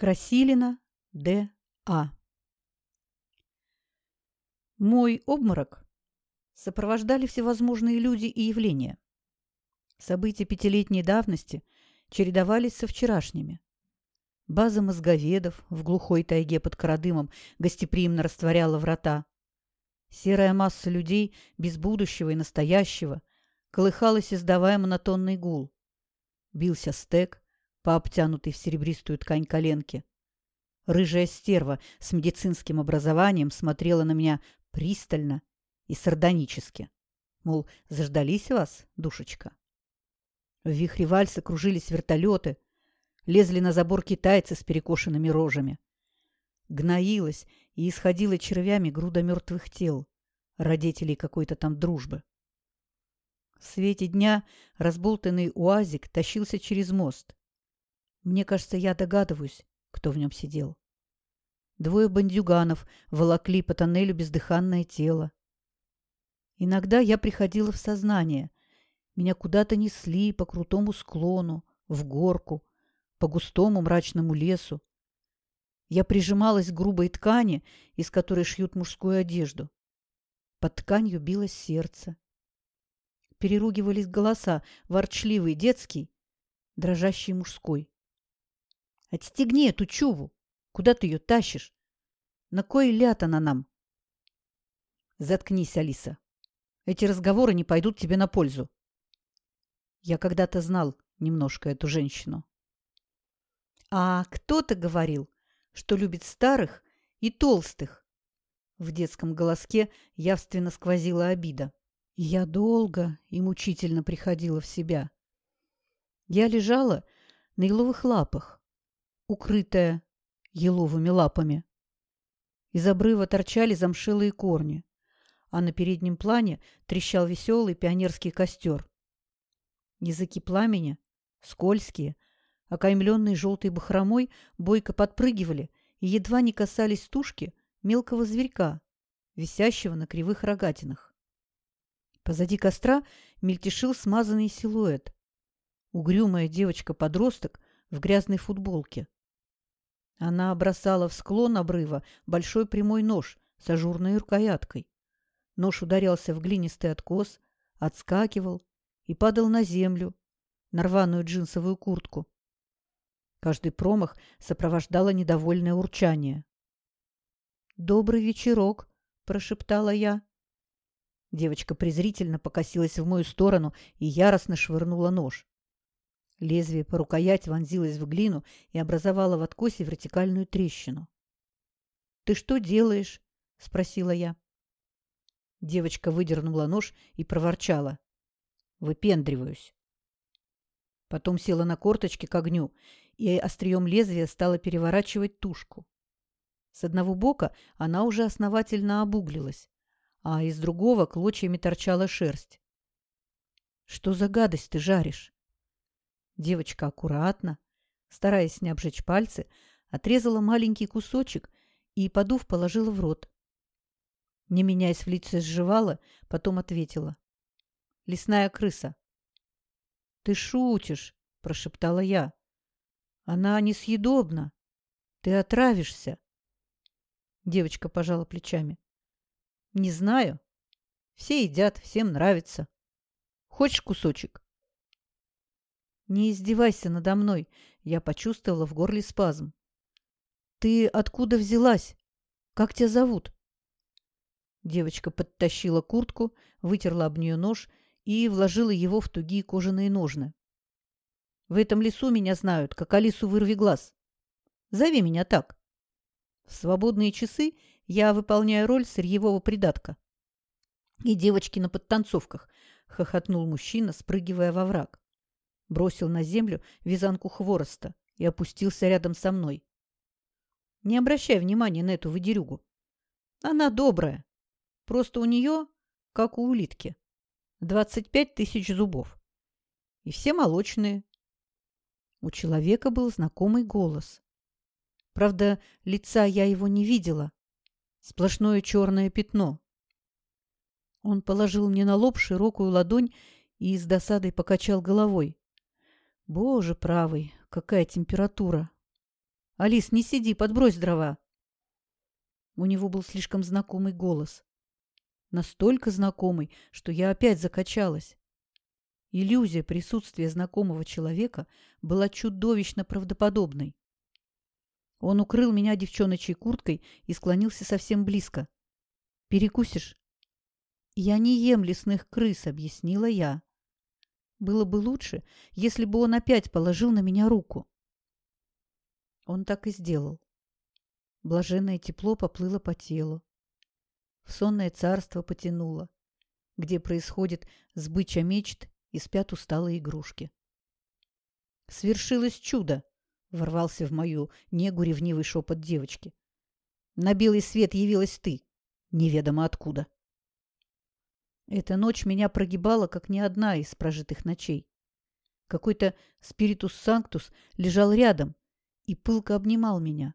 Красилина. А. Мой обморок сопровождали всевозможные люди и явления. События пятилетней давности чередовались со вчерашними. База мозговедов в глухой тайге под Карадымом гостеприимно растворяла врата. Серая масса людей без будущего и настоящего колыхалась, издавая монотонный гул. Бился стек, по обтянутой в серебристую ткань коленки. Рыжая стерва с медицинским образованием смотрела на меня пристально и сардонически. Мол, заждались вас, душечка? В вихре вальса кружились вертолеты, лезли на забор китайцы с перекошенными рожами. Гноилась и исходила червями груда мертвых тел, родителей какой-то там дружбы. В свете дня разболтанный уазик тащился через мост. Мне кажется, я догадываюсь, кто в нем сидел. Двое бандюганов волокли по тоннелю бездыханное тело. Иногда я приходила в сознание. Меня куда-то несли по крутому склону, в горку, по густому мрачному лесу. Я прижималась к грубой ткани, из которой шьют мужскую одежду. Под тканью билось сердце. Переругивались голоса, ворчливый детский, дрожащий мужской. Отстегни эту чуву. Куда ты ее тащишь? На кой ляд она нам? Заткнись, Алиса. Эти разговоры не пойдут тебе на пользу. Я когда-то знал немножко эту женщину. А кто-то говорил, что любит старых и толстых. В детском голоске явственно сквозила обида. Я долго и мучительно приходила в себя. Я лежала на еловых лапах, укрытая еловыми лапами. Из обрыва торчали замшелые корни, а на переднем плане трещал веселый пионерский костер. Языки пламени, скользкие, окаймленные желтой бахромой, бойко подпрыгивали и едва не касались тушки мелкого зверька, висящего на кривых рогатинах. Позади костра мельтешил смазанный силуэт. Угрюмая девочка-подросток в грязной футболке. Она бросала в склон обрыва большой прямой нож с ажурной рукояткой. Нож ударялся в глинистый откос, отскакивал и падал на землю, на рваную джинсовую куртку. Каждый промах сопровождало недовольное урчание. «Добрый вечерок!» – прошептала я. Девочка презрительно покосилась в мою сторону и яростно швырнула нож. Лезвие по рукоять вонзилось в глину и образовало в откосе вертикальную трещину. «Ты что делаешь?» – спросила я. Девочка выдернула нож и проворчала. «Выпендриваюсь». Потом села на корточки к огню и острием лезвия стала переворачивать тушку. С одного бока она уже основательно обуглилась, а из другого клочьями торчала шерсть. «Что за гадость ты жаришь?» Девочка аккуратно, стараясь не обжечь пальцы, отрезала маленький кусочек и, подув, положила в рот. Не меняясь в лице, сживала, потом ответила. «Лесная крыса». «Ты шутишь», – прошептала я. «Она несъедобна. Ты отравишься». Девочка пожала плечами. «Не знаю. Все едят, всем нравится. Хочешь кусочек?» «Не издевайся надо мной!» Я почувствовала в горле спазм. «Ты откуда взялась? Как тебя зовут?» Девочка подтащила куртку, вытерла об нее нож и вложила его в тугие кожаные ножны. «В этом лесу меня знают, как Алису вырви глаз. Зови меня так. В свободные часы я выполняю роль сырьевого придатка». «И девочки на подтанцовках», — хохотнул мужчина, спрыгивая во враг бросил на землю вязанку хвороста и опустился рядом со мной. Не обращай внимания на эту выдерюгу. Она добрая. Просто у нее, как у улитки, двадцать пять тысяч зубов. И все молочные. У человека был знакомый голос. Правда, лица я его не видела. Сплошное черное пятно. Он положил мне на лоб широкую ладонь и с досадой покачал головой. Боже правый, какая температура! Алис, не сиди, подбрось дрова. У него был слишком знакомый голос. Настолько знакомый, что я опять закачалась. Иллюзия присутствия знакомого человека была чудовищно правдоподобной. Он укрыл меня девчоночей курткой и склонился совсем близко. «Перекусишь?» «Я не ем лесных крыс», — объяснила я. Было бы лучше, если бы он опять положил на меня руку. Он так и сделал. Блаженное тепло поплыло по телу. В сонное царство потянуло, где происходит сбыча мечт и спят усталые игрушки. «Свершилось чудо!» — ворвался в мою негу ревнивый шепот девочки. «На белый свет явилась ты, неведомо откуда». Эта ночь меня прогибала, как ни одна из прожитых ночей. Какой-то спиритус санктус лежал рядом и пылко обнимал меня.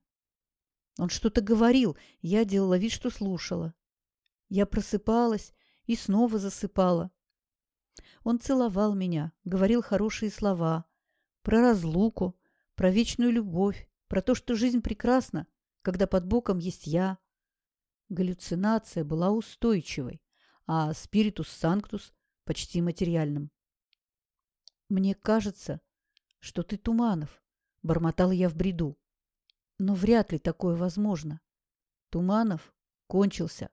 Он что-то говорил, я делала вид, что слушала. Я просыпалась и снова засыпала. Он целовал меня, говорил хорошие слова про разлуку, про вечную любовь, про то, что жизнь прекрасна, когда под боком есть я. Галлюцинация была устойчивой, а спиритус санктус почти материальным. «Мне кажется, что ты Туманов», — бормотал я в бреду. «Но вряд ли такое возможно. Туманов кончился.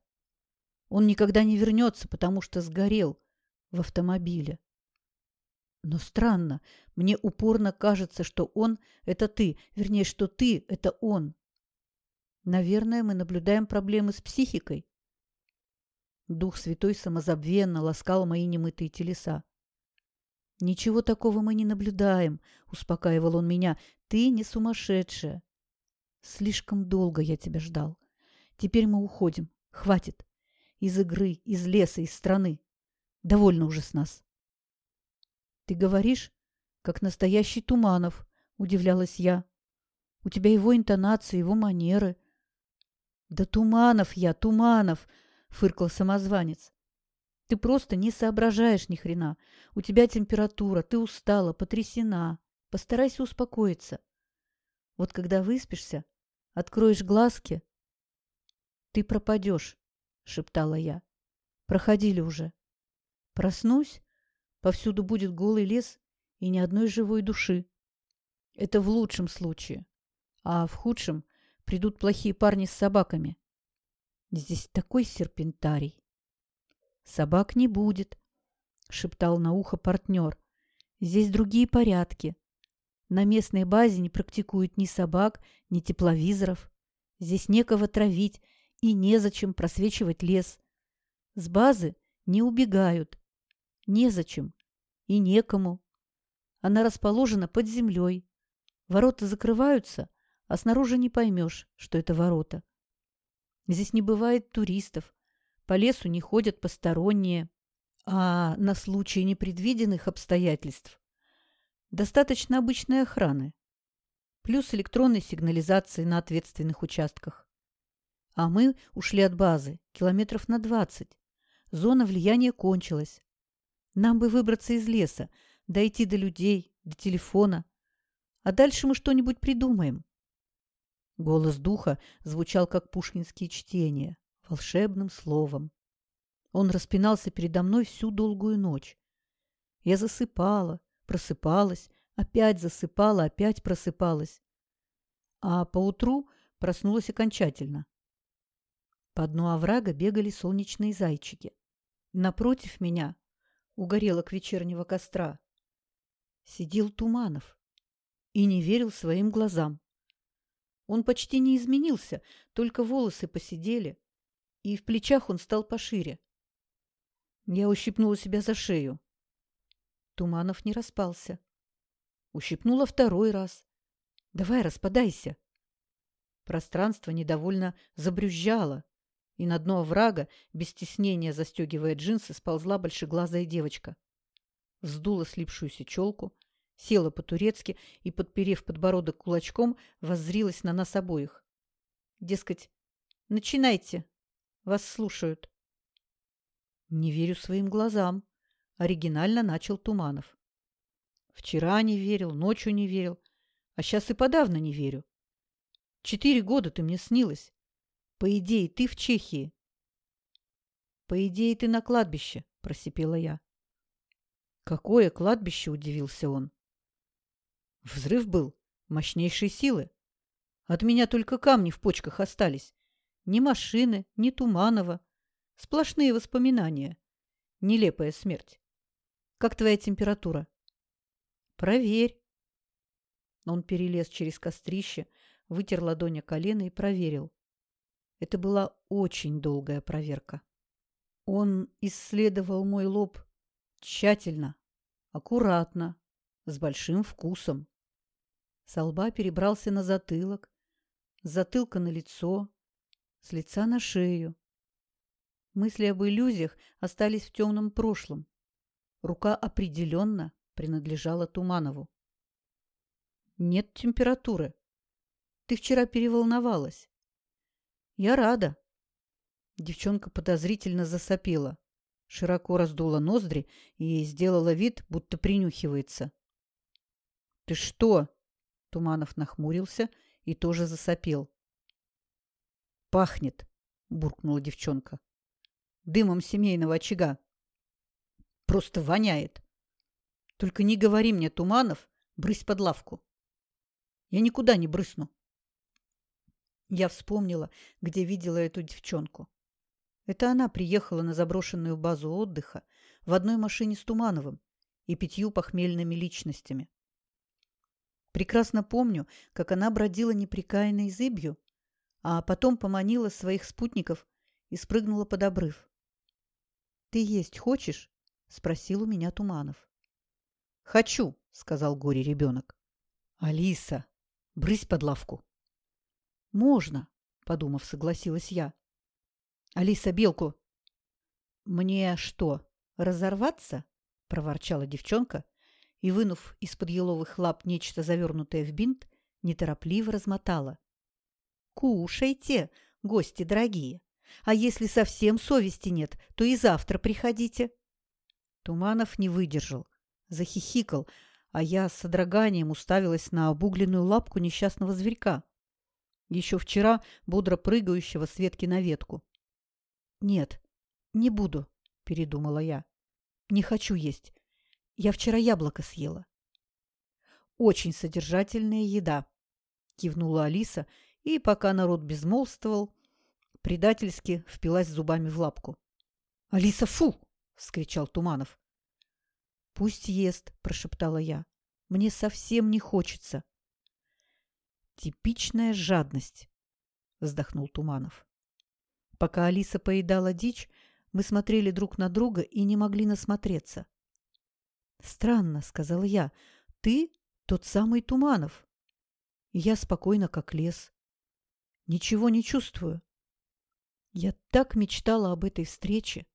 Он никогда не вернется, потому что сгорел в автомобиле. Но странно, мне упорно кажется, что он – это ты, вернее, что ты – это он. Наверное, мы наблюдаем проблемы с психикой. Дух Святой самозабвенно ласкал мои немытые телеса. «Ничего такого мы не наблюдаем», — успокаивал он меня. «Ты не сумасшедшая». «Слишком долго я тебя ждал. Теперь мы уходим. Хватит. Из игры, из леса, из страны. Довольно уже с нас». «Ты говоришь, как настоящий Туманов», — удивлялась я. «У тебя его интонации, его манеры». «Да Туманов я, Туманов!» Фыркал самозванец. Ты просто не соображаешь ни хрена. У тебя температура, ты устала, потрясена. Постарайся успокоиться. Вот когда выспишься, откроешь глазки, ты пропадешь, шептала я. Проходили уже. Проснусь, повсюду будет голый лес и ни одной живой души. Это в лучшем случае. А в худшем придут плохие парни с собаками. Здесь такой серпентарий. Собак не будет, шептал на ухо партнер. Здесь другие порядки. На местной базе не практикуют ни собак, ни тепловизоров. Здесь некого травить и незачем просвечивать лес. С базы не убегают. Незачем и некому. Она расположена под землей. Ворота закрываются, а снаружи не поймешь, что это ворота. Здесь не бывает туристов, по лесу не ходят посторонние, а на случай непредвиденных обстоятельств достаточно обычной охраны, плюс электронной сигнализации на ответственных участках. А мы ушли от базы километров на двадцать. Зона влияния кончилась. Нам бы выбраться из леса, дойти до людей, до телефона. А дальше мы что-нибудь придумаем. Голос духа звучал, как пушкинские чтения, волшебным словом. Он распинался передо мной всю долгую ночь. Я засыпала, просыпалась, опять засыпала, опять просыпалась. А поутру проснулась окончательно. По дну оврага бегали солнечные зайчики. Напротив меня, у горелок вечернего костра, сидел Туманов и не верил своим глазам. Он почти не изменился, только волосы посидели, и в плечах он стал пошире. Я ущипнула себя за шею. Туманов не распался. Ущипнула второй раз. «Давай, распадайся!» Пространство недовольно забрюзжало, и на дно оврага, без стеснения застегивая джинсы, сползла большеглазая девочка. Вздула слипшуюся челку, села по-турецки и, подперев подбородок кулачком, воззрилась на нас обоих. Дескать, начинайте, вас слушают. Не верю своим глазам, оригинально начал Туманов. Вчера не верил, ночью не верил, а сейчас и подавно не верю. Четыре года ты мне снилась. По идее, ты в Чехии. По идее, ты на кладбище, просипела я. Какое кладбище, удивился он. Взрыв был мощнейшей силы. От меня только камни в почках остались. Ни машины, ни Туманова. Сплошные воспоминания. Нелепая смерть. Как твоя температура? Проверь. Он перелез через кострище, вытер ладонь о колено и проверил. Это была очень долгая проверка. Он исследовал мой лоб тщательно, аккуратно, с большим вкусом. С лба перебрался на затылок, с затылка на лицо, с лица на шею. Мысли об иллюзиях остались в темном прошлом. Рука определенно принадлежала Туманову. «Нет температуры. Ты вчера переволновалась». «Я рада». Девчонка подозрительно засопела, широко раздула ноздри и сделала вид, будто принюхивается. «Ты что?» Туманов нахмурился и тоже засопел. «Пахнет!» – буркнула девчонка. «Дымом семейного очага. Просто воняет. Только не говори мне, Туманов, брысь под лавку. Я никуда не брысну». Я вспомнила, где видела эту девчонку. Это она приехала на заброшенную базу отдыха в одной машине с Тумановым и пятью похмельными личностями. Прекрасно помню, как она бродила неприкаянной зыбью, а потом поманила своих спутников и спрыгнула под обрыв. «Ты есть хочешь?» – спросил у меня Туманов. «Хочу», – сказал горе-ребенок. «Алиса, брысь под лавку». «Можно», – подумав, согласилась я. «Алиса, белку». «Мне что, разорваться?» – проворчала девчонка и, вынув из-под еловых лап нечто завернутое в бинт, неторопливо размотала. «Кушайте, гости дорогие! А если совсем совести нет, то и завтра приходите!» Туманов не выдержал, захихикал, а я с содроганием уставилась на обугленную лапку несчастного зверька, еще вчера бодро прыгающего с ветки на ветку. «Нет, не буду», – передумала я. «Не хочу есть. Я вчера яблоко съела. Очень содержательная еда, кивнула Алиса, и пока народ безмолвствовал, предательски впилась зубами в лапку. Алиса, фу! вскричал Туманов. Пусть ест, прошептала я. Мне совсем не хочется. Типичная жадность, вздохнул Туманов. Пока Алиса поедала дичь, мы смотрели друг на друга и не могли насмотреться. «Странно», — сказал я, — «ты тот самый Туманов». я спокойно, как лес. Ничего не чувствую. Я так мечтала об этой встрече.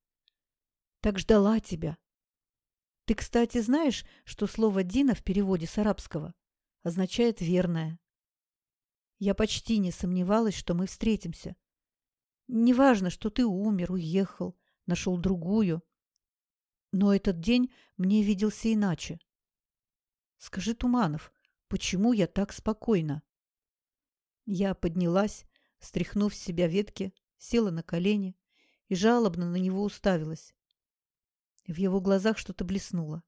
Так ждала тебя. Ты, кстати, знаешь, что слово «Дина» в переводе с арабского означает «верная». Я почти не сомневалась, что мы встретимся. Неважно, что ты умер, уехал, нашел другую. Но этот день мне виделся иначе. Скажи, Туманов, почему я так спокойна? Я поднялась, стряхнув с себя ветки, села на колени и жалобно на него уставилась. В его глазах что-то блеснуло.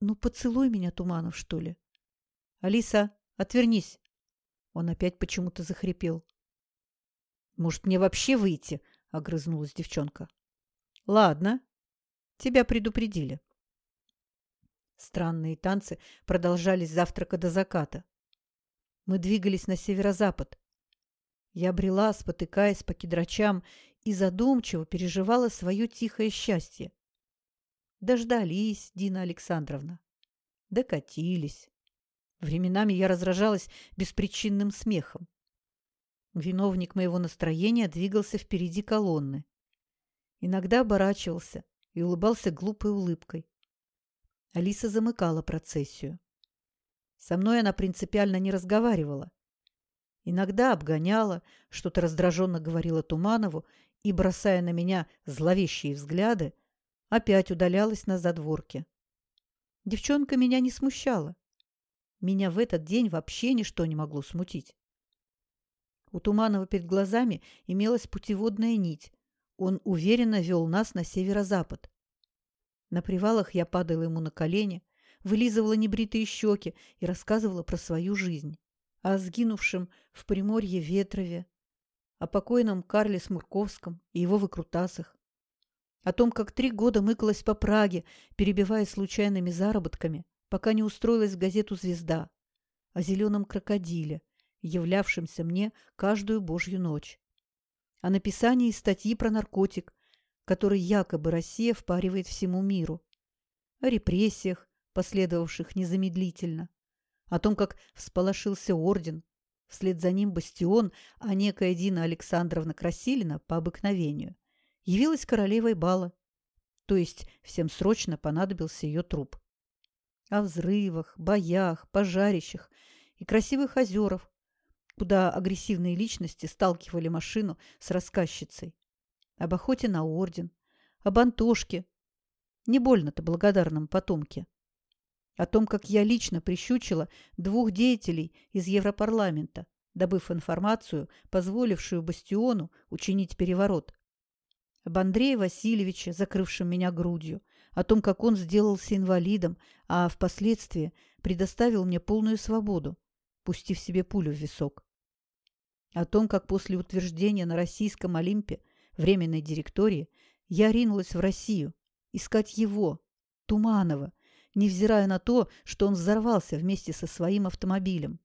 «Ну, поцелуй меня, Туманов, что ли?» «Алиса, отвернись!» Он опять почему-то захрипел. «Может, мне вообще выйти?» — огрызнулась девчонка. «Ладно, Тебя предупредили. Странные танцы продолжались завтрака до заката. Мы двигались на северо-запад. Я брела, спотыкаясь по кедрачам, и задумчиво переживала свое тихое счастье. Дождались, Дина Александровна. Докатились. Временами я разражалась беспричинным смехом. Виновник моего настроения двигался впереди колонны. Иногда оборачивался, и улыбался глупой улыбкой. Алиса замыкала процессию. Со мной она принципиально не разговаривала. Иногда обгоняла, что-то раздраженно говорила Туманову и, бросая на меня зловещие взгляды, опять удалялась на задворке. Девчонка меня не смущала. Меня в этот день вообще ничто не могло смутить. У Туманова перед глазами имелась путеводная нить. Он уверенно вел нас на северо-запад. На привалах я падала ему на колени, вылизывала небритые щеки и рассказывала про свою жизнь. О сгинувшем в Приморье Ветрове, о покойном Карле Смурковском и его выкрутасах, о том, как три года мыкалась по Праге, перебивая случайными заработками, пока не устроилась в газету «Звезда», о зеленом крокодиле, являвшемся мне каждую божью ночь, о написании статьи про наркотик, который якобы Россия впаривает всему миру, о репрессиях, последовавших незамедлительно, о том, как всполошился орден, вслед за ним бастион, а некая Дина Александровна Красилина по обыкновению явилась королевой бала, то есть всем срочно понадобился ее труп. О взрывах, боях, пожарищах и красивых озерах, куда агрессивные личности сталкивали машину с рассказчицей, об охоте на орден, об Антошке, не больно-то благодарном потомке, о том, как я лично прищучила двух деятелей из Европарламента, добыв информацию, позволившую Бастиону учинить переворот, об Андрее Васильевиче, закрывшем меня грудью, о том, как он сделался инвалидом, а впоследствии предоставил мне полную свободу, пустив себе пулю в висок. О том, как после утверждения на российском Олимпе временной директории я ринулась в Россию искать его, Туманова, невзирая на то, что он взорвался вместе со своим автомобилем.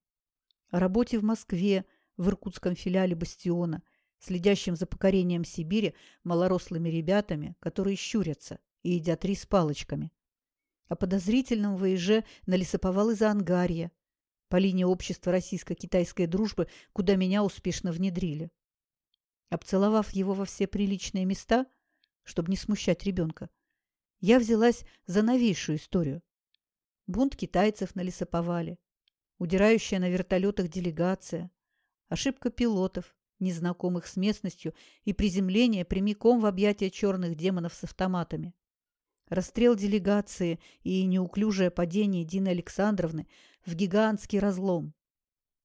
О работе в Москве, в иркутском филиале «Бастиона», следящим за покорением Сибири малорослыми ребятами, которые щурятся и едят рис палочками. О подозрительном выезже на лесоповал из Ангарья, по линии общества российско-китайской дружбы, куда меня успешно внедрили. Обцеловав его во все приличные места, чтобы не смущать ребенка, я взялась за новейшую историю. Бунт китайцев на лесоповале, удирающая на вертолетах делегация, ошибка пилотов, незнакомых с местностью, и приземление прямиком в объятия черных демонов с автоматами. Расстрел делегации и неуклюжее падение Дины Александровны в гигантский разлом.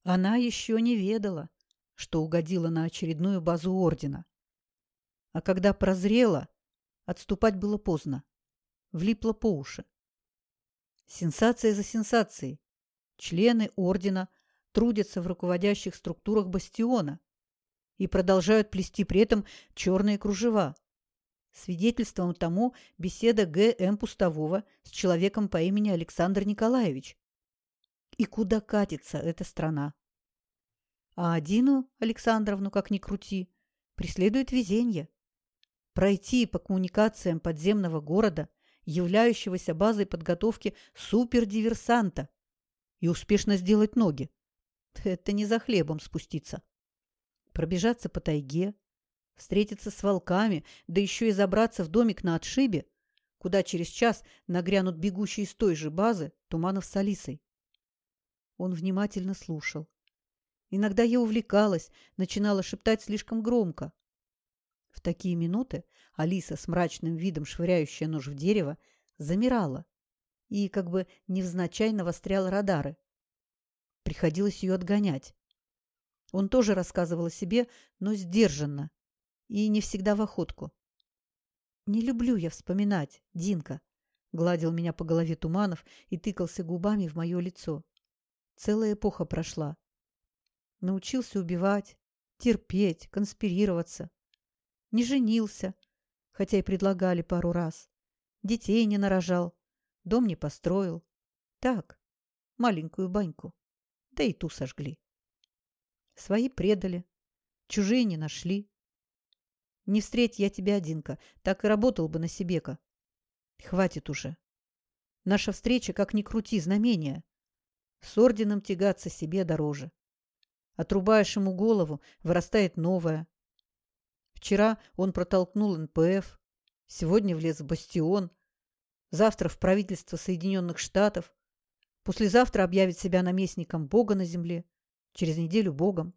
Она еще не ведала, что угодила на очередную базу ордена. А когда прозрела, отступать было поздно. Влипла по уши. Сенсация за сенсацией. Члены ордена трудятся в руководящих структурах бастиона, и продолжают плести при этом черные кружева. Свидетельством тому беседа Г.М. Пустового с человеком по имени Александр Николаевич. И куда катится эта страна? А Адину Александровну, как ни крути, преследует везение. Пройти по коммуникациям подземного города, являющегося базой подготовки супердиверсанта, и успешно сделать ноги. Это не за хлебом спуститься пробежаться по тайге, встретиться с волками, да еще и забраться в домик на отшибе, куда через час нагрянут бегущие с той же базы Туманов с Алисой. Он внимательно слушал. Иногда я увлекалась, начинала шептать слишком громко. В такие минуты Алиса с мрачным видом, швыряющая нож в дерево, замирала и как бы невзначай навостряла радары. Приходилось ее отгонять. Он тоже рассказывал о себе, но сдержанно и не всегда в охотку. «Не люблю я вспоминать, Динка», — гладил меня по голове Туманов и тыкался губами в мое лицо. Целая эпоха прошла. Научился убивать, терпеть, конспирироваться. Не женился, хотя и предлагали пару раз. Детей не нарожал, дом не построил. Так, маленькую баньку. Да и ту сожгли. Свои предали, чужие не нашли. Не встреть я тебя, Динка, так и работал бы на Себека. Хватит уже. Наша встреча, как ни крути, знамение. С орденом тягаться себе дороже. Отрубаешь ему голову, вырастает новая. Вчера он протолкнул НПФ, сегодня влез в бастион, завтра в правительство Соединенных Штатов, послезавтра объявит себя наместником Бога на земле через неделю Богом.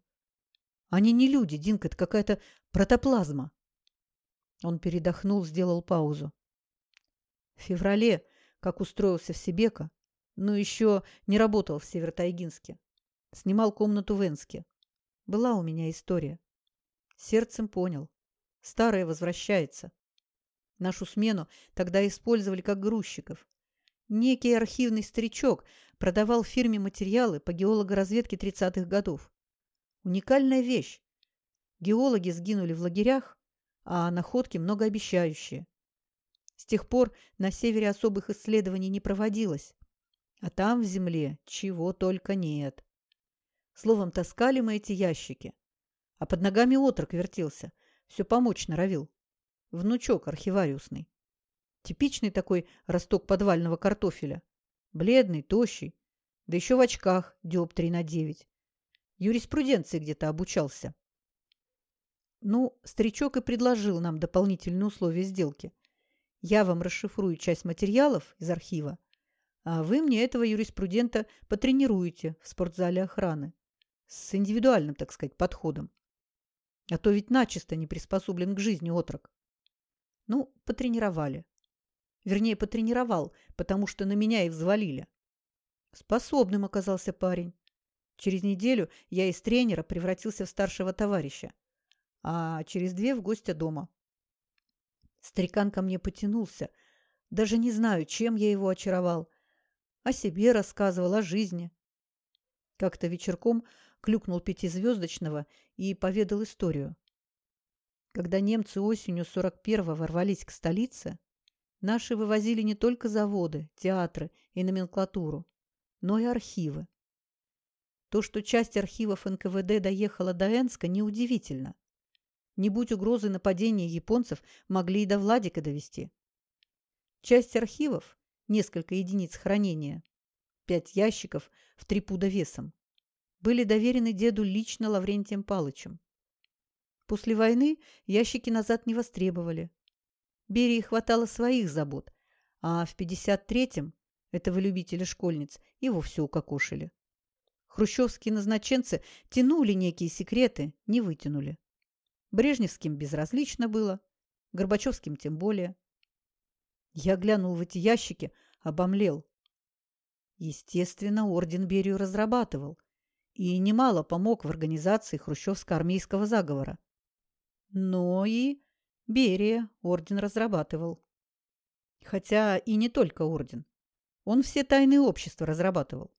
Они не люди, Динка, это какая-то протоплазма. Он передохнул, сделал паузу. В феврале, как устроился в Сибека, но еще не работал в Севертайгинске. Снимал комнату в Энске. Была у меня история. Сердцем понял. Старое возвращается. Нашу смену тогда использовали как грузчиков. Некий архивный старичок продавал фирме материалы по геологоразведке 30-х годов. Уникальная вещь. Геологи сгинули в лагерях, а находки многообещающие. С тех пор на севере особых исследований не проводилось. А там в земле чего только нет. Словом, таскали мы эти ящики. А под ногами отрок вертелся. Все помочь норовил. Внучок архивариусный. Типичный такой росток подвального картофеля. Бледный, тощий. Да еще в очках диоптрий на девять. Юриспруденции где-то обучался. Ну, старичок и предложил нам дополнительные условия сделки. Я вам расшифрую часть материалов из архива, а вы мне этого юриспрудента потренируете в спортзале охраны с индивидуальным, так сказать, подходом. А то ведь начисто не приспособлен к жизни отрок. Ну, потренировали. Вернее, потренировал, потому что на меня и взвалили. Способным оказался парень. Через неделю я из тренера превратился в старшего товарища, а через две в гостя дома. Старикан ко мне потянулся. Даже не знаю, чем я его очаровал. О себе рассказывал, о жизни. Как-то вечерком клюкнул пятизвездочного и поведал историю. Когда немцы осенью 41-го ворвались к столице, наши вывозили не только заводы, театры и номенклатуру, но и архивы. То, что часть архивов НКВД доехала до Энска, неудивительно. Не будь угрозы нападения японцев, могли и до Владика довести. Часть архивов, несколько единиц хранения, пять ящиков в три пуда весом, были доверены деду лично Лаврентием Палычем. После войны ящики назад не востребовали. Берии хватало своих забот, а в 53-м этого любителя школьниц и вовсе укокошили. Хрущевские назначенцы тянули некие секреты, не вытянули. Брежневским безразлично было, Горбачевским тем более. Я глянул в эти ящики, обомлел. Естественно, орден Берию разрабатывал и немало помог в организации хрущевско-армейского заговора. Но и Берия орден разрабатывал. Хотя и не только орден. Он все тайные общества разрабатывал.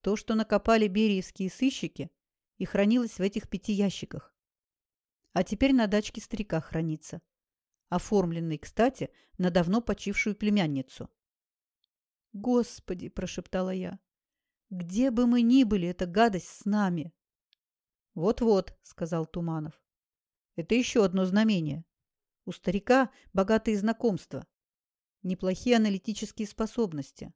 То, что накопали бериевские сыщики, и хранилось в этих пяти ящиках. А теперь на дачке старика хранится. Оформленный, кстати, на давно почившую племянницу. «Господи!» – прошептала я. «Где бы мы ни были, эта гадость с нами!» «Вот-вот», – сказал Туманов. «Это еще одно знамение. У старика богатые знакомства, неплохие аналитические способности.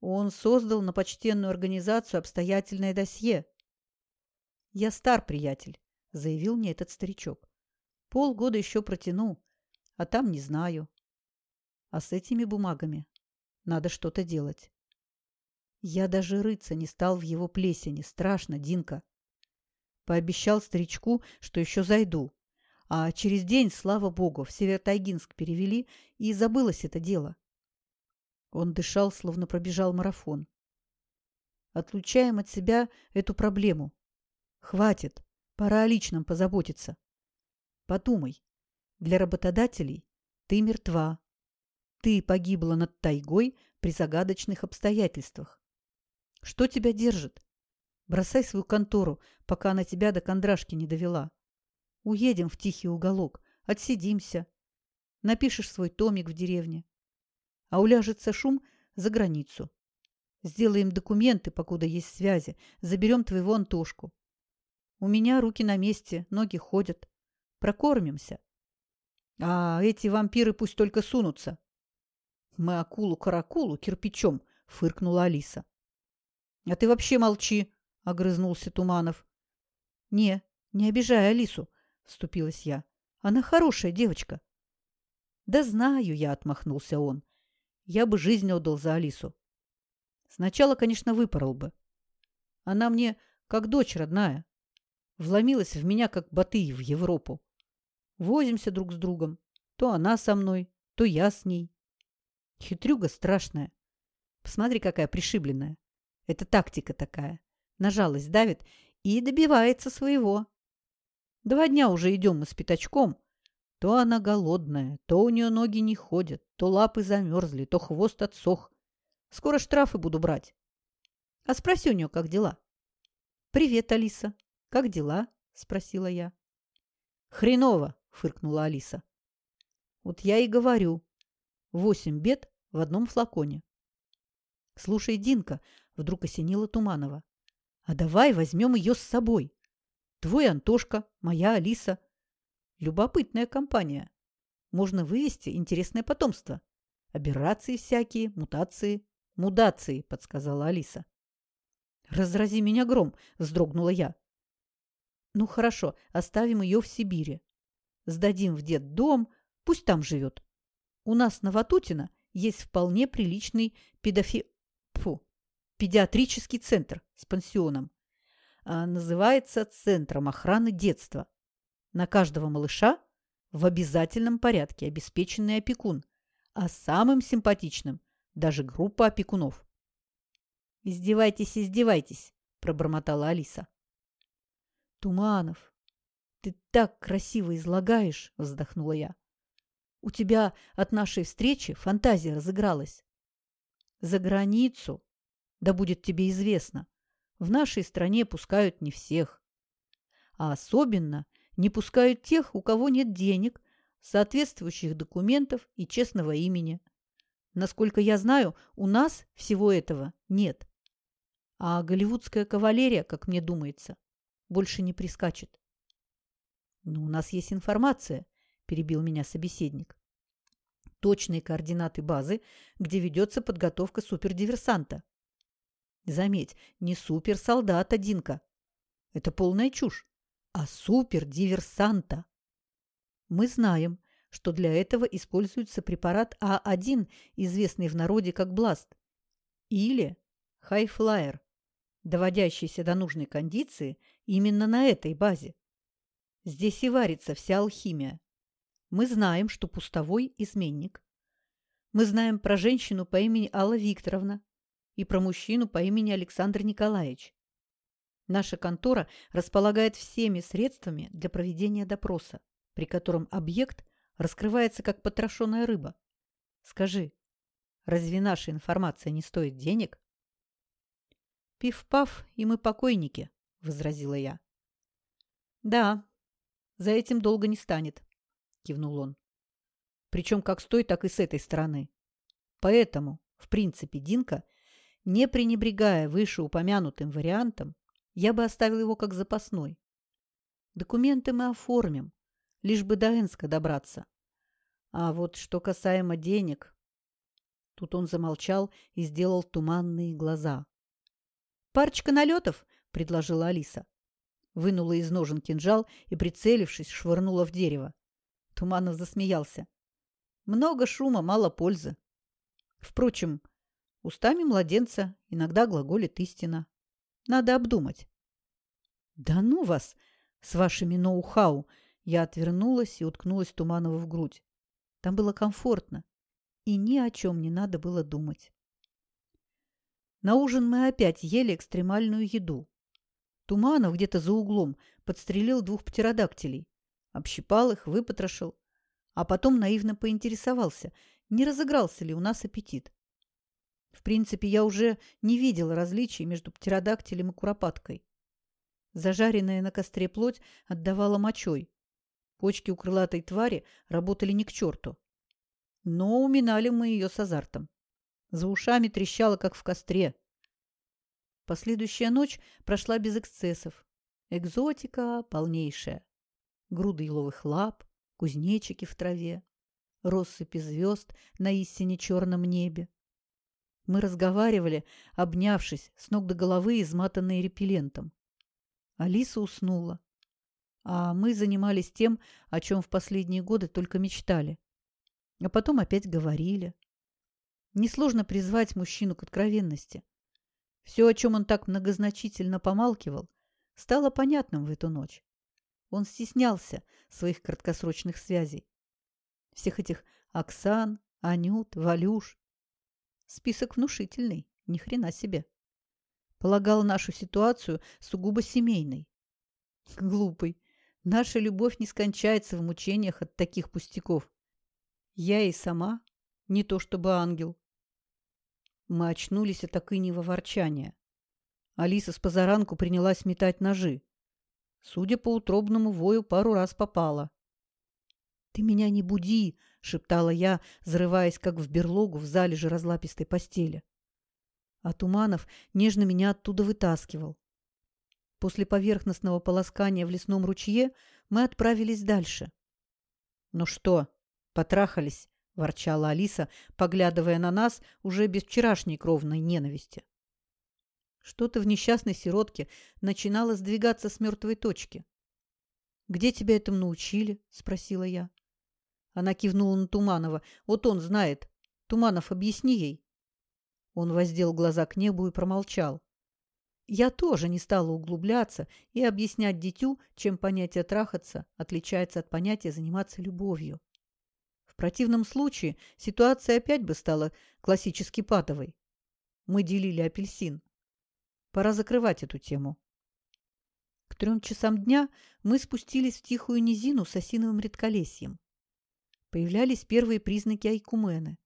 Он создал на почтенную организацию обстоятельное досье. Я стар, приятель, – заявил мне этот старичок. «Полгода еще протяну, а там не знаю. А с этими бумагами надо что-то делать». Я даже рыться не стал в его плесени. Страшно, Динка. Пообещал старичку, что еще зайду. А через день, слава богу, в Севертайгинск перевели, и забылось это дело. Он дышал, словно пробежал марафон. Отлучаем от себя эту проблему. Хватит. Пора о личном позаботиться. Подумай, для работодателей ты мертва. Ты погибла над тайгой при загадочных обстоятельствах. Что тебя держит? Бросай свою контору, пока она тебя до кондрашки не довела. Уедем в тихий уголок, отсидимся. Напишешь свой томик в деревне. А уляжется шум за границу. Сделаем документы, покуда есть связи. Заберем твоего Антошку. У меня руки на месте, ноги ходят. Прокормимся. А эти вампиры пусть только сунутся. Мы акулу-каракулу кирпичом, фыркнула Алиса. А ты вообще молчи, огрызнулся Туманов. Не, не обижай Алису, вступилась я. Она хорошая девочка. Да знаю я, отмахнулся он. Я бы жизнь отдал за Алису. Сначала, конечно, выпорол бы. Она мне как дочь родная. Вломилась в меня, как Батый в Европу. Возимся друг с другом. То она со мной, то я с ней. Хитрюга страшная. Посмотри, какая пришибленная. Это тактика такая. На жалость давит И добивается своего. Два дня уже идем мы с пятачком. То она голодная, то у нее ноги не ходят, то лапы замерзли, то хвост отсох. Скоро штрафы буду брать. А спроси у нее, как дела. «Привет, Алиса. Как дела?» – спросила я. «Хреново!» – фыркнула Алиса. «Вот я и говорю. Восемь бед в одном флаконе». «Слушай, Динка», – вдруг осенила Туманова. «А давай возьмем ее с собой. Твой Антошка, моя Алиса. Любопытная компания. Можно вывести интересное потомство. Операции всякие, мутации». «Мудации», – подсказала Алиса. «Разрази меня гром!» – вздрогнула я. «Ну хорошо, оставим ее в Сибири. Сдадим в детдом, пусть там живет. У нас на Ватутино есть вполне приличный педофи... Фу, педиатрический центр с пансионом. А, называется Центром охраны детства. На каждого малыша в обязательном порядке обеспеченный опекун, а самым симпатичным – даже группа опекунов. «Издевайтесь, издевайтесь!» – пробормотала Алиса. «Туманов, ты так красиво излагаешь!» – вздохнула я. «У тебя от нашей встречи фантазия разыгралась. За границу, да будет тебе известно, в нашей стране пускают не всех. А особенно не пускают тех, у кого нет денег, соответствующих документов и честного имени. Насколько я знаю, у нас всего этого нет. А голливудская кавалерия, как мне думается, больше не прискачет. «Но у нас есть информация», – перебил меня собеседник. «Точные координаты базы, где ведется подготовка супердиверсанта». Заметь, не суперсолдата Динка. Это полная чушь, а супердиверсанта. Мы знаем, что для этого используется препарат А1, известный в народе как Бласт, или Хайфлайер доводящийся до нужной кондиции именно на этой базе. Здесь и варится вся алхимия. Мы знаем, что пустовой – изменник. Мы знаем про женщину по имени Алла Викторовна и про мужчину по имени Александр Николаевич. Наша контора располагает всеми средствами для проведения допроса, при котором объект раскрывается как потрошенная рыба. Скажи, разве наша информация не стоит денег? «Пиф-паф, и мы покойники», – возразила я. «Да, за этим долго не станет», – кивнул он. «Причем как с той, так и с этой стороны. Поэтому, в принципе, Динка, не пренебрегая вышеупомянутым вариантом, я бы оставил его как запасной. Документы мы оформим, лишь бы до Энска добраться. А вот что касаемо денег...» Тут он замолчал и сделал туманные глаза. «Парочка налетов?» – предложила Алиса. Вынула из ножен кинжал и, прицелившись, швырнула в дерево. Туманов засмеялся. «Много шума, мало пользы. Впрочем, устами младенца иногда глаголит истина. Надо обдумать». «Да ну вас! С вашими ноу-хау!» Я отвернулась и уткнулась Туманову в грудь. Там было комфортно, и ни о чем не надо было думать. На ужин мы опять ели экстремальную еду. Туманов где-то за углом подстрелил двух птеродактилей, общипал их, выпотрошил, а потом наивно поинтересовался, не разыгрался ли у нас аппетит. В принципе, я уже не видела различий между птеродактилем и куропаткой. Зажаренная на костре плоть отдавала мочой. Почки у крылатой твари работали не к черту. Но уминали мы ее с азартом. За ушами трещало, как в костре. Последующая ночь прошла без эксцессов. Экзотика полнейшая. Груды еловых лап, кузнечики в траве, россыпи звезд на истине черном небе. Мы разговаривали, обнявшись, с ног до головы, изматанные репеллентом. Алиса уснула. А мы занимались тем, о чем в последние годы только мечтали. А потом опять говорили. Несложно призвать мужчину к откровенности. Все, о чем он так многозначительно помалкивал, стало понятным в эту ночь. Он стеснялся своих краткосрочных связей. Всех этих Оксан, Анют, Валюш. Список внушительный, ни хрена себе. Полагал нашу ситуацию сугубо семейной. Глупый. Наша любовь не скончается в мучениях от таких пустяков. Я и сама не то чтобы ангел. Мы очнулись от окыньего ворчания. Алиса с позаранку принялась метать ножи. Судя по утробному вою, пару раз попала. «Ты меня не буди!» — шептала я, взрываясь, как в берлогу в зале же разлапистой постели. А Туманов нежно меня оттуда вытаскивал. После поверхностного полоскания в лесном ручье мы отправились дальше. «Ну что, потрахались?» – ворчала Алиса, поглядывая на нас уже без вчерашней кровной ненависти. Что-то в несчастной сиротке начинало сдвигаться с мертвой точки. «Где тебя этому научили?» – спросила я. Она кивнула на Туманова. «Вот он знает. Туманов, объясни ей». Он воздел глаза к небу и промолчал. Я тоже не стала углубляться и объяснять дитю, чем понятие «трахаться» отличается от понятия «заниматься любовью». Противном случае ситуация опять бы стала классически патовой. Мы делили апельсин. Пора закрывать эту тему. К трем часам дня мы спустились в тихую низину с осиновым редколесьем. Появлялись первые признаки айкумены.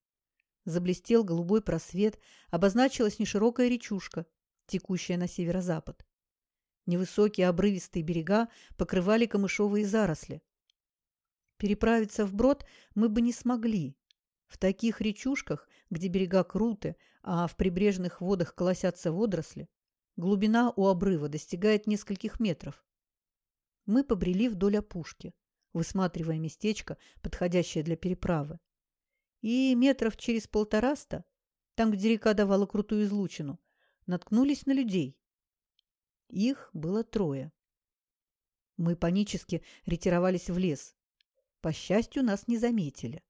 Заблестел голубой просвет, обозначилась неширокая речушка, текущая на северо-запад. Невысокие обрывистые берега покрывали камышовые заросли. Переправиться вброд мы бы не смогли. В таких речушках, где берега круты, а в прибрежных водах колосятся водоросли, глубина у обрыва достигает нескольких метров. Мы побрели вдоль опушки, высматривая местечко, подходящее для переправы. И метров через полтораста, там, где река давала крутую излучину, наткнулись на людей. Их было трое. Мы панически ретировались в лес. По счастью, нас не заметили.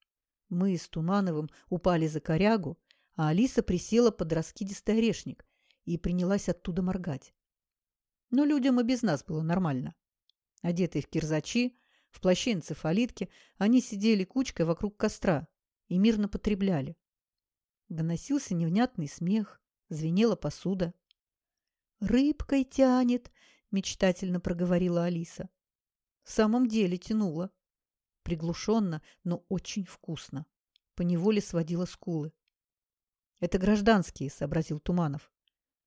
Мы с Тумановым упали за корягу, а Алиса присела под раскидистый орешник и принялась оттуда моргать. Но людям и без нас было нормально. Одетые в кирзачи, в плаще энцефалитки, они сидели кучкой вокруг костра и мирно потребляли. Доносился невнятный смех, Звенела посуда. «Рыбкой тянет», – мечтательно проговорила Алиса. В самом деле тянула. Приглушенно, но очень вкусно. Поневоле сводила скулы. «Это гражданские», – сообразил Туманов.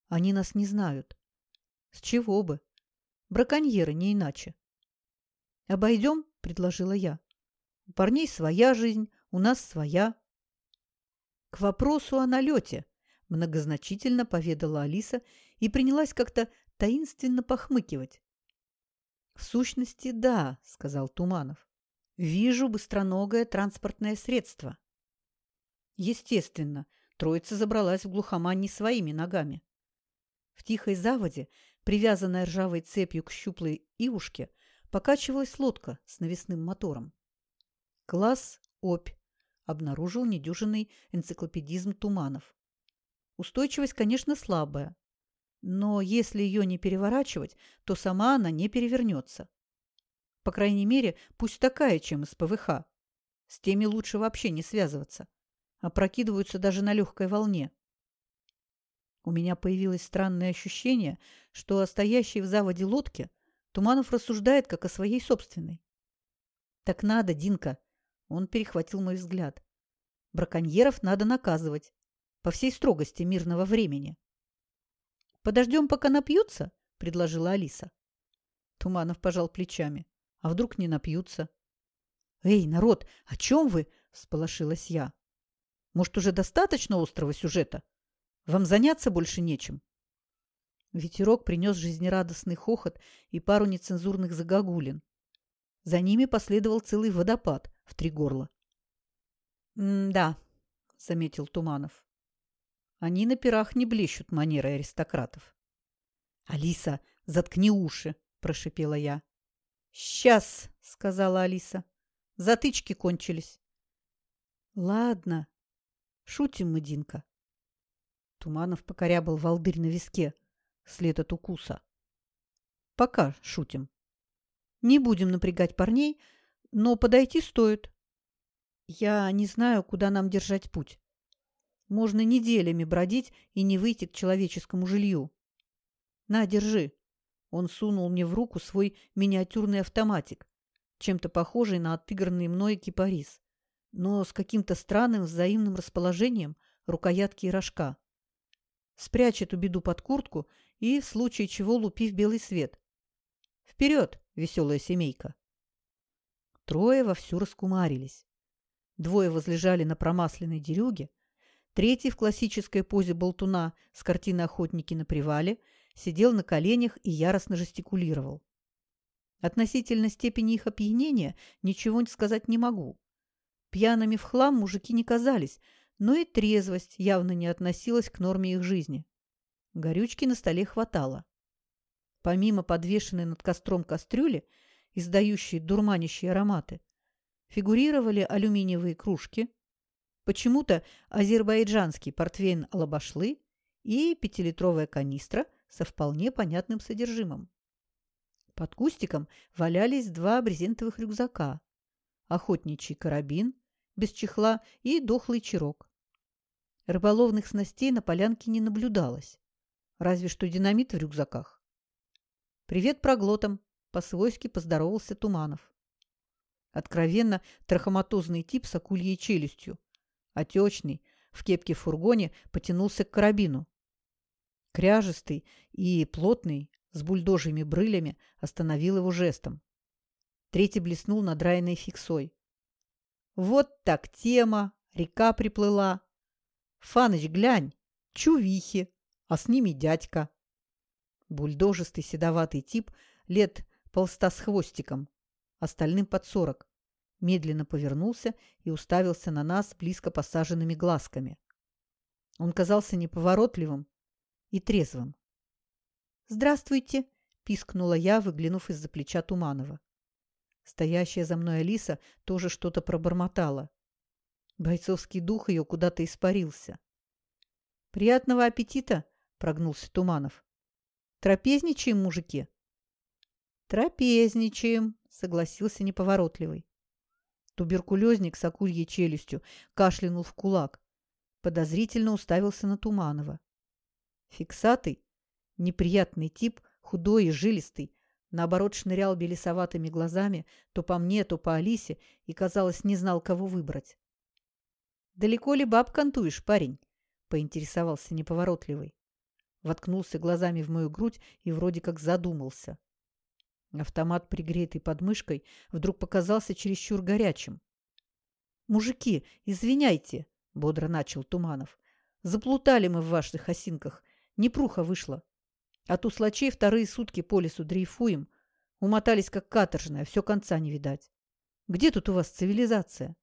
«Они нас не знают». «С чего бы? Браконьеры, не иначе». «Обойдем?» – предложила я. «У парней своя жизнь, у нас своя». «К вопросу о налете», Многозначительно поведала Алиса и принялась как-то таинственно похмыкивать. «В сущности, да», — сказал Туманов. «Вижу быстроногое транспортное средство». Естественно, троица забралась в глухомань не своими ногами. В тихой заводе, привязанная ржавой цепью к щуплой ивушке, покачивалась лодка с навесным мотором. Класс «Опь» обнаружил недюжинный энциклопедизм Туманов. Устойчивость, конечно, слабая. Но если ее не переворачивать, то сама она не перевернется. По крайней мере, пусть такая, чем из ПВХ. С теми лучше вообще не связываться. Опрокидываются даже на легкой волне. У меня появилось странное ощущение, что о стоящей в заводе лодке Туманов рассуждает, как о своей собственной. «Так надо, Динка!» Он перехватил мой взгляд. «Браконьеров надо наказывать по всей строгости мирного времени. «Подождем, пока напьются?» – предложила Алиса. Туманов пожал плечами. «А вдруг не напьются?» «Эй, народ, о чем вы?» – всполошилась я. «Может, уже достаточно острого сюжета? Вам заняться больше нечем?» Ветерок принес жизнерадостный хохот и пару нецензурных загогулин. За ними последовал целый водопад в три горла. «М-да», — заметил Туманов. Они на пирах не блещут манерой аристократов. «Алиса, заткни уши!» – прошипела я. «Сейчас!» – сказала Алиса. «Затычки кончились». «Ладно. Шутим мы, Динка». Туманов покорябал волдырь на виске, след от укуса. «Пока шутим. Не будем напрягать парней, но подойти стоит. Я не знаю, куда нам держать путь. Можно неделями бродить и не выйти к человеческому жилью. На, держи. Он сунул мне в руку свой миниатюрный автоматик, чем-то похожий на отыгранный мной кипарис, но с каким-то странным взаимным расположением рукоятки и рожка. Спрячь эту беду под куртку и, в случае чего, лупи в белый свет. Вперед, веселая семейка! Трое вовсю раскумарились. Двое возлежали на промасленной дерюге, третий в классической позе болтуна с картины «Охотники на привале» сидел на коленях и яростно жестикулировал. Относительно степени их опьянения ничего сказать не могу. Пьяными в хлам мужики не казались, но и трезвость явно не относилась к норме их жизни. Горючки на столе хватало. Помимо подвешенной над костром кастрюли, издающей дурманящие ароматы, фигурировали алюминиевые кружки, почему-то азербайджанский портвейн алабашлы и пятилитровая канистра со вполне понятным содержимым. Под кустиком валялись два брезентовых рюкзака, охотничий карабин без чехла и дохлый чирок. Рыболовных снастей на полянке не наблюдалось, разве что динамит в рюкзаках. «Привет проглотам!» – по-свойски поздоровался Туманов. Откровенно трахоматозный тип с акульей челюстью, отечный, в кепке в фургоне потянулся к карабину. Кряжистый и плотный, с бульдожьими брылями, остановил его жестом. Третий блеснул надраенной фиксой. «Вот так тема! Река приплыла! Фаныч, глянь! Чувихи! А с ними дядька!» Бульдожистый седоватый тип лет полста с хвостиком, остальным под сорок, медленно повернулся и уставился на нас близко посаженными глазками. Он казался неповоротливым и трезвым. «Здравствуйте!» – пискнула я, выглянув из-за плеча Туманова. Стоящая за мной Алиса тоже что-то пробормотала. Бойцовский дух ее куда-то испарился. «Приятного аппетита!» – прогнулся Туманов. «Трапезничаем, мужики?» «Трапезничаем!» – согласился неповоротливый. Туберкулезник с акульей челюстью кашлянул в кулак. Подозрительно уставился на Туманова. Фиксатый, неприятный тип, худой и жилистый, наоборот шнырял белесоватыми глазами то по мне, то по Алисе и, казалось, не знал, кого выбрать. «Далеко ли баб кантуешь, парень?» – поинтересовался неповоротливый. Воткнулся глазами в мою грудь и вроде как задумался. Автомат, пригретый под мышкой, вдруг показался чересчур горячим. «Мужики, извиняйте!» – бодро начал Туманов. «Заплутали мы в ваших осинках. Непруха вышла. От услачей вторые сутки по лесу дрейфуем. Умотались, как каторжная, все конца не видать. Где тут у вас цивилизация?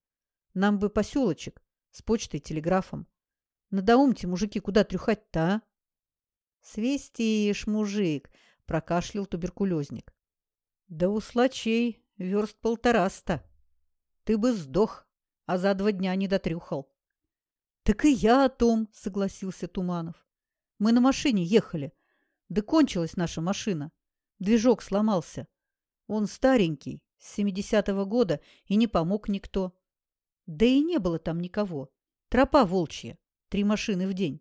Нам бы поселочек с почтой и телеграфом. Надоумьте, мужики, куда трюхать-то, а? Свистишь, мужик, прокашлял туберкулезник. Да у слачей верст полтораста. Ты бы сдох, а за два дня не дотрюхал. Так и я о том, согласился Туманов. Мы на машине ехали. Да кончилась наша машина. Движок сломался. Он старенький, с 70-го года, и не помог никто. Да и не было там никого. Тропа волчья. Три машины в день.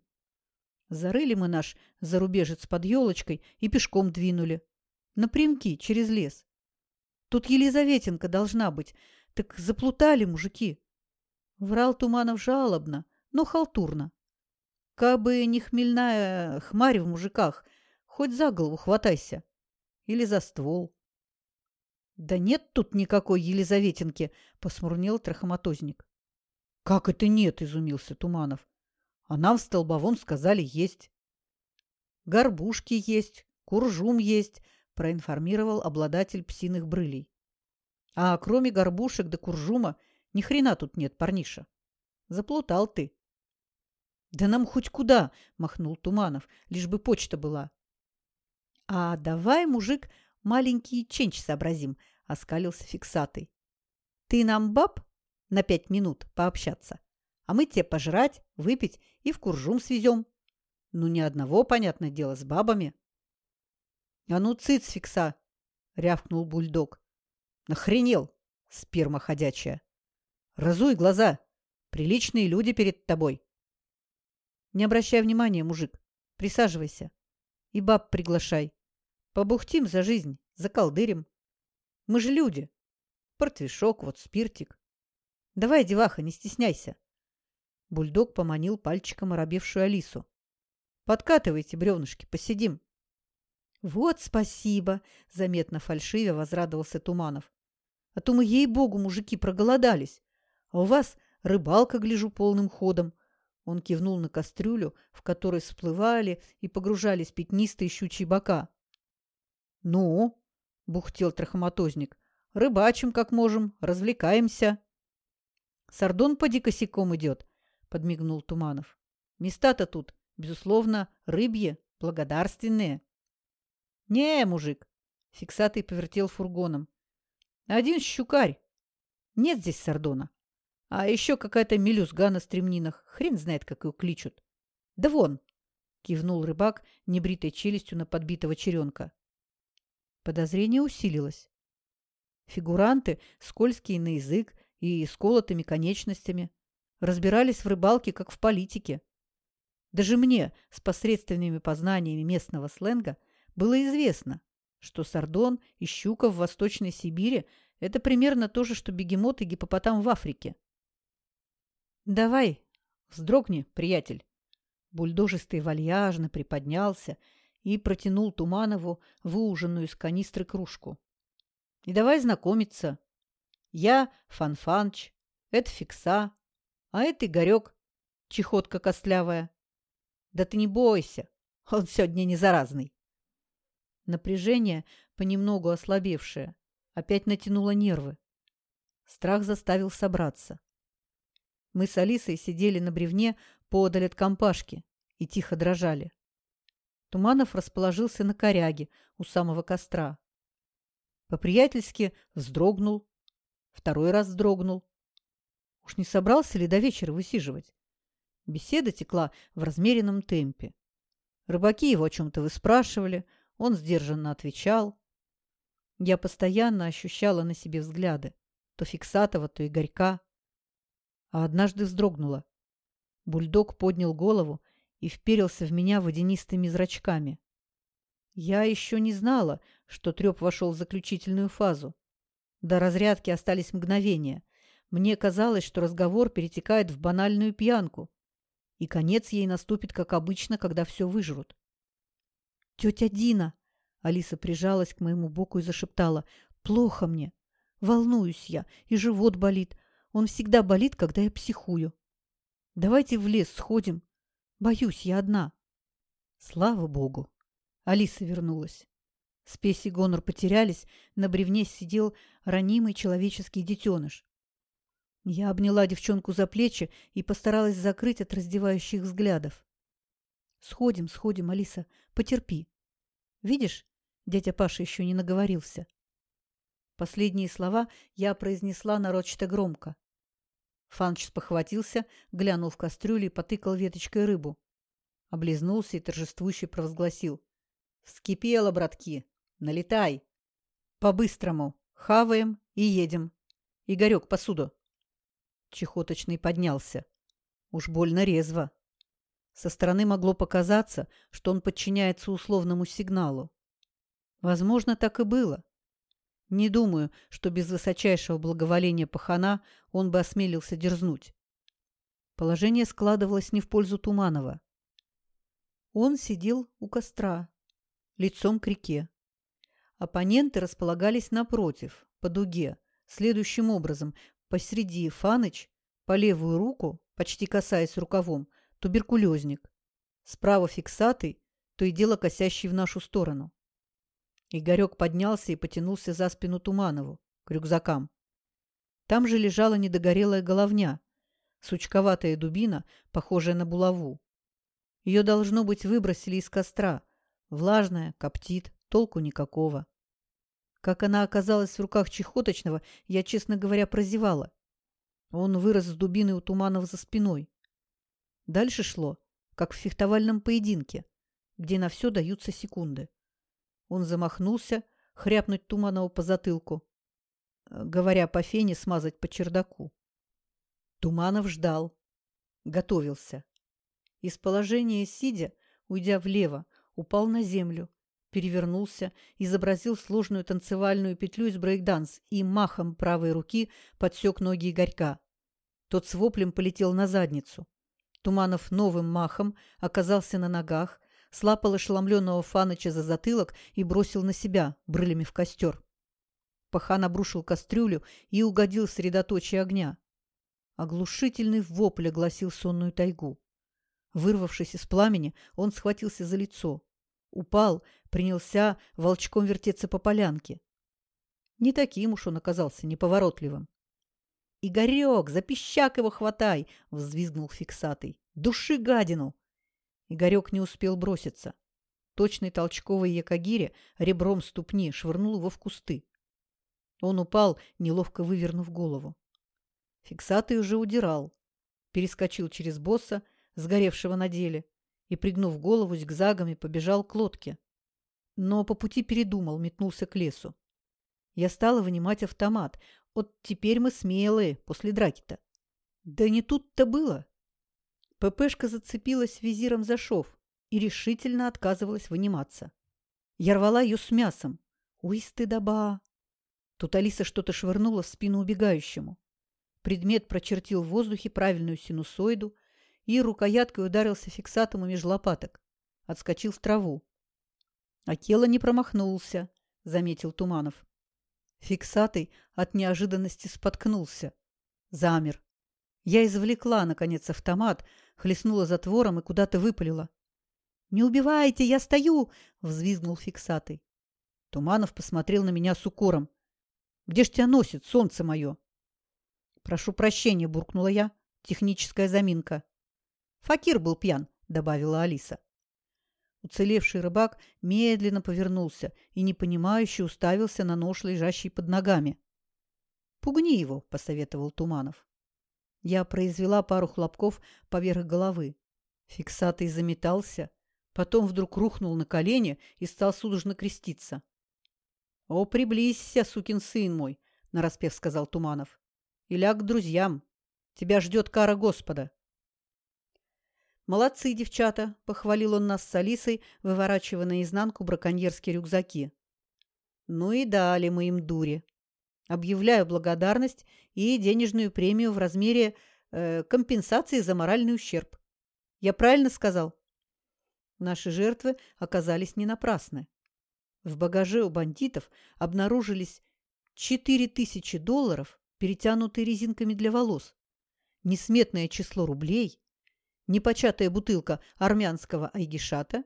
Зарыли мы наш зарубежец под елочкой и пешком двинули. Напрямки, через лес. Тут Елизаветенко должна быть. Так заплутали мужики. Врал Туманов жалобно, но халтурно. Кабы не хмельная хмарь в мужиках, хоть за голову хватайся. Или за ствол. Да нет тут никакой Елизаветинки, посмурнел трахоматозник. Как это нет, изумился Туманов. А нам в Столбовом сказали есть. Горбушки есть, куржум есть, проинформировал обладатель псиных брылей. А кроме горбушек да куржума ни хрена тут нет, парниша. Заплутал ты. «Да нам хоть куда!» – махнул Туманов, лишь бы почта была. «А давай, мужик, маленький ченч сообразим», – оскалился фиксатый. «Ты нам баб на пять минут пообщаться, а мы тебе пожрать, выпить и в куржум свезем. Ну, ни одного, понятное дело, с бабами». «А ну, цыц, фикса!» – рявкнул бульдог. «Нахренел, сперма ходячая! Разуй глаза! Приличные люди перед тобой!» Не обращай внимания, мужик. Присаживайся. И баб приглашай. Побухтим за жизнь, заколдырим. Мы же люди. Портвишок, вот спиртик. Давай, деваха, не стесняйся. Бульдог поманил пальчиком оробевшую Алису. Подкатывайте, бревнышки, посидим. Вот спасибо, заметно фальшивя возрадовался Туманов. А то мы, ей-богу, мужики, проголодались. А у вас рыбалка, гляжу, полным ходом. Он кивнул на кастрюлю, в которой всплывали и погружались пятнистые щучьи бока. «Ну?» – бухтел трахоматозник. «Рыбачим, как можем, развлекаемся». «Сардон поди косяком идет», – подмигнул Туманов. «Места-то тут, безусловно, рыбье, благодарственные». «Не, мужик», – фиксатый повертел фургоном. «Один щукарь. Нет здесь сардона. А еще какая-то мелюзга на стремнинах. Хрен знает, как ее кличут. Да вон!» – кивнул рыбак небритой челюстью на подбитого черенка. Подозрение усилилось. Фигуранты, скользкие на язык и с колотыми конечностями, разбирались в рыбалке, как в политике. Даже мне, с посредственными познаниями местного сленга, было известно, что сардон и щука в Восточной Сибири – это примерно то же, что бегемот и гипопотам в Африке. «Давай, вздрогни, приятель!» Бульдожистый вальяжно приподнялся и протянул Туманову выуженную из канистры кружку. «И давай знакомиться. Я Фанфанч, это Фикса, а это Игорек, чехотка костлявая. Да ты не бойся, он сегодня не заразный». Напряжение, понемногу ослабевшее, опять натянуло нервы. Страх заставил собраться. Мы с Алисой сидели на бревне подаль от компашки и тихо дрожали. Туманов расположился на коряге у самого костра. По-приятельски вздрогнул, второй раз вздрогнул. Уж не собрался ли до вечера высиживать? Беседа текла в размеренном темпе. Рыбаки его о чем-то выспрашивали, он сдержанно отвечал. Я постоянно ощущала на себе взгляды. То Фиксатова, то Игорька а однажды вздрогнула. Бульдог поднял голову и вперился в меня водянистыми зрачками. Я еще не знала, что треп вошел в заключительную фазу. До разрядки остались мгновения. Мне казалось, что разговор перетекает в банальную пьянку, и конец ей наступит, как обычно, когда все выжрут. «Тетя Дина!» — Алиса прижалась к моему боку и зашептала. «Плохо мне. Волнуюсь я, и живот болит. Он всегда болит, когда я психую. Давайте в лес сходим. Боюсь, я одна. Слава богу. Алиса вернулась. Спесь и Гонор потерялись, на бревне сидел ранимый человеческий детеныш. Я обняла девчонку за плечи и постаралась закрыть от раздевающих взглядов. «Сходим, сходим, Алиса, потерпи. Видишь, дядя Паша еще не наговорился». Последние слова я произнесла нарочито громко. Фанч спохватился, глянул в кастрюлю и потыкал веточкой рыбу. Облизнулся и торжествующе провозгласил. «Вскипело, братки! Налетай! По-быстрому! Хаваем и едем! Игорек, посуду!» Чехоточный поднялся. Уж больно резво. Со стороны могло показаться, что он подчиняется условному сигналу. Возможно, так и было. Не думаю, что без высочайшего благоволения пахана он бы осмелился дерзнуть. Положение складывалось не в пользу Туманова. Он сидел у костра, лицом к реке. Оппоненты располагались напротив, по дуге, следующим образом. Посреди Фаныч, по левую руку, почти касаясь рукавом, туберкулезник. Справа фиксатый, то и дело косящий в нашу сторону. Игорек поднялся и потянулся за спину Туманову, к рюкзакам. Там же лежала недогорелая головня, сучковатая дубина, похожая на булаву. Ее, должно быть, выбросили из костра. Влажная, коптит, толку никакого. Как она оказалась в руках Чехоточного, я, честно говоря, прозевала. Он вырос с дубиной у Туманова за спиной. Дальше шло, как в фехтовальном поединке, где на все даются секунды. Он замахнулся, хряпнуть Туманову по затылку, э, говоря по фене смазать по чердаку. Туманов ждал, готовился. Из положения сидя, уйдя влево, упал на землю, перевернулся, изобразил сложную танцевальную петлю из брейкданс и махом правой руки подсек ноги Игорька. Тот с воплем полетел на задницу. Туманов новым махом оказался на ногах, слапал ошеломленного Фаныча за затылок и бросил на себя, брылями в костер. Пахан обрушил кастрюлю и угодил в средоточие огня. Оглушительный вопль огласил сонную тайгу. Вырвавшись из пламени, он схватился за лицо. Упал, принялся волчком вертеться по полянке. Не таким уж он оказался неповоротливым. «Игорек, за пищак его хватай!» — взвизгнул фиксатый. «Души гадину!» Игорек не успел броситься. Точный толчковый якогире ребром ступни швырнул его в кусты. Он упал, неловко вывернув голову. Фиксатый уже удирал. Перескочил через босса, сгоревшего на деле, и, пригнув голову зигзагами, побежал к лодке. Но по пути передумал, метнулся к лесу. Я стала вынимать автомат. Вот теперь мы смелые после драки-то. Да не тут-то было. ППшка зацепилась визиром за шов и решительно отказывалась выниматься. Я рвала ее с мясом. Уй, стыдоба! Тут Алиса что-то швырнула в спину убегающему. Предмет прочертил в воздухе правильную синусоиду и рукояткой ударился фиксатом меж лопаток. Отскочил в траву. Акела не промахнулся, заметил Туманов. Фиксатый от неожиданности споткнулся. Замер. Я извлекла, наконец, автомат, хлестнула затвором и куда-то выпалила. «Не убивайте, я стою!» — взвизгнул фиксатый. Туманов посмотрел на меня с укором. Где ж тебя носит, солнце мое? Прошу прощения, буркнула я. Техническая заминка. Факир был пьян, добавила Алиса. Уцелевший рыбак медленно повернулся и непонимающе уставился на нож, лежащий под ногами. «Пугни его», — посоветовал Туманов. Я произвела пару хлопков поверх головы. Фиксатый заметался, потом вдруг рухнул на колени и стал судорожно креститься. «О, приблизься, сукин сын мой!» – нараспев сказал Туманов. «И ляг к друзьям. Тебя ждет кара Господа». «Молодцы, девчата!» – похвалил он нас с Алисой, выворачивая наизнанку браконьерские рюкзаки. «Ну и дали мы им дури. Объявляю благодарность и денежную премию в размере э, компенсации за моральный ущерб. Я правильно сказал?» Наши жертвы оказались не напрасны. В багаже у бандитов обнаружились 4000 долларов, перетянутые резинками для волос, несметное число рублей, непочатая бутылка армянского айгишата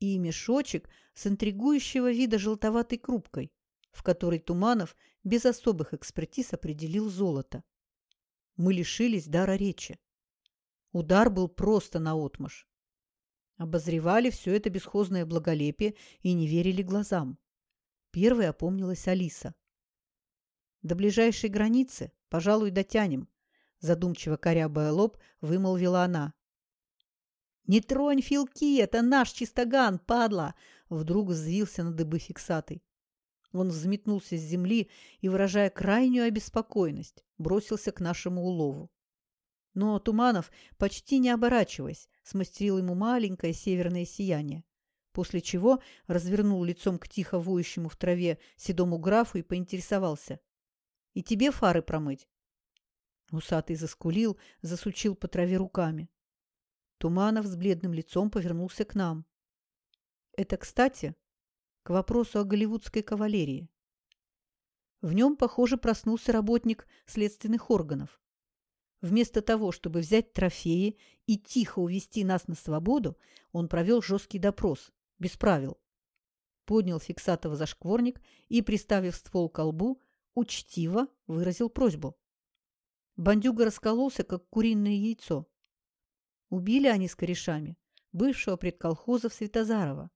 и мешочек с интригующего вида желтоватой крупкой, в которой Туманов без особых экспертиз определил золото. Мы лишились дара речи. Удар был просто наотмашь. Обозревали все это бесхозное благолепие и не верили глазам. Первой опомнилась Алиса. «До ближайшей границы, пожалуй, дотянем», задумчиво корябая лоб, вымолвила она. «Не тронь филки, это наш чистоган, падла!» Вдруг взвился на дыбы фиксатый. Он взметнулся с земли и, выражая крайнюю обеспокоенность, бросился к нашему улову. Но Туманов, почти не оборачиваясь, смастерил ему маленькое северное сияние, после чего развернул лицом к тихо воющему в траве седому графу и поинтересовался. «И тебе фары промыть?» Усатый заскулил, засучил по траве руками. Туманов с бледным лицом повернулся к нам. «Это, кстати, к вопросу о голливудской кавалерии. В нем, похоже, проснулся работник следственных органов. Вместо того, чтобы взять трофеи и тихо увести нас на свободу, он провел жесткий допрос, без правил. Поднял Фиксатова за шкворник и, приставив ствол к колбу, учтиво выразил просьбу. Бандюга раскололся, как куриное яйцо. Убили они с корешами бывшего предколхоза Светозарова,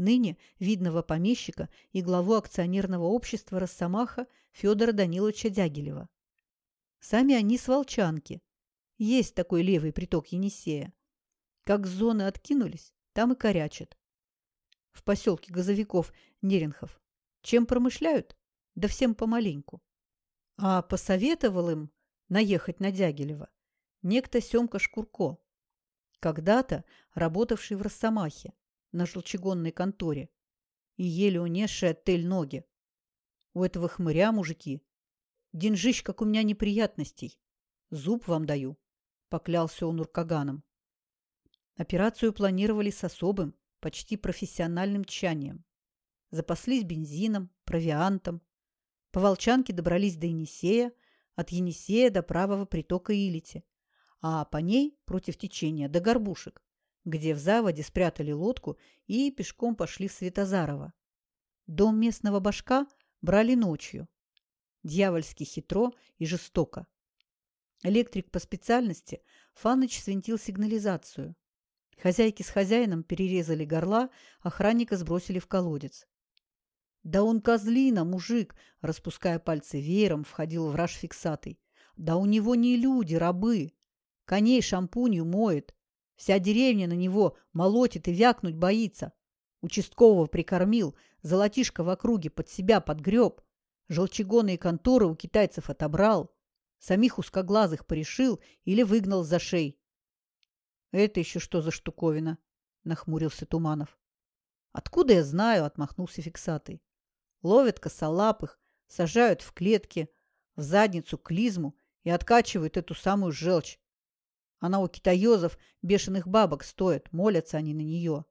ныне видного помещика и главу акционерного общества «Росомаха» Федора Даниловича Дягилева. Сами они с Волчанки. Есть такой левый приток Енисея. Как зоны откинулись, там и корячат. В поселке газовиков Неренхов. Чем промышляют? Да всем помаленьку. А посоветовал им наехать на Дягилева некто Семка Шкурко, когда-то работавший в Росомахе, на желчегонной конторе и еле унесший отель ноги. У этого хмыря, мужики, деньжищ, как у меня неприятностей. Зуб вам даю, — поклялся он уркаганом. Операцию планировали с особым, почти профессиональным тщанием. Запаслись бензином, провиантом. По Волчанке добрались до Енисея, от Енисея до правого притока Илити, а по ней против течения до Горбушек, где в заводе спрятали лодку и пешком пошли в Светозарово. Дом местного башка брали ночью. Дьявольски хитро и жестоко. Электрик по специальности Фаныч свинтил сигнализацию. Хозяйки с хозяином перерезали горла, охранника сбросили в колодец. «Да он козлина, мужик!» – распуская пальцы веером, входил в раж фиксатый. «Да у него не люди, рабы! Коней шампунью моет. Вся деревня на него молотит и вякнуть боится. Участкового прикормил, золотишко в округе под себя подгреб. Желчегоны и конторы у китайцев отобрал. Самих узкоглазых порешил или выгнал за шей. – Это еще что за штуковина? – нахмурился Туманов. – Откуда я знаю? – отмахнулся фиксатый. Ловят косолапых, сажают в клетки, в задницу клизму и откачивают эту самую желчь. Она у китаёзов бешеных бабок стоит, молятся они на нее.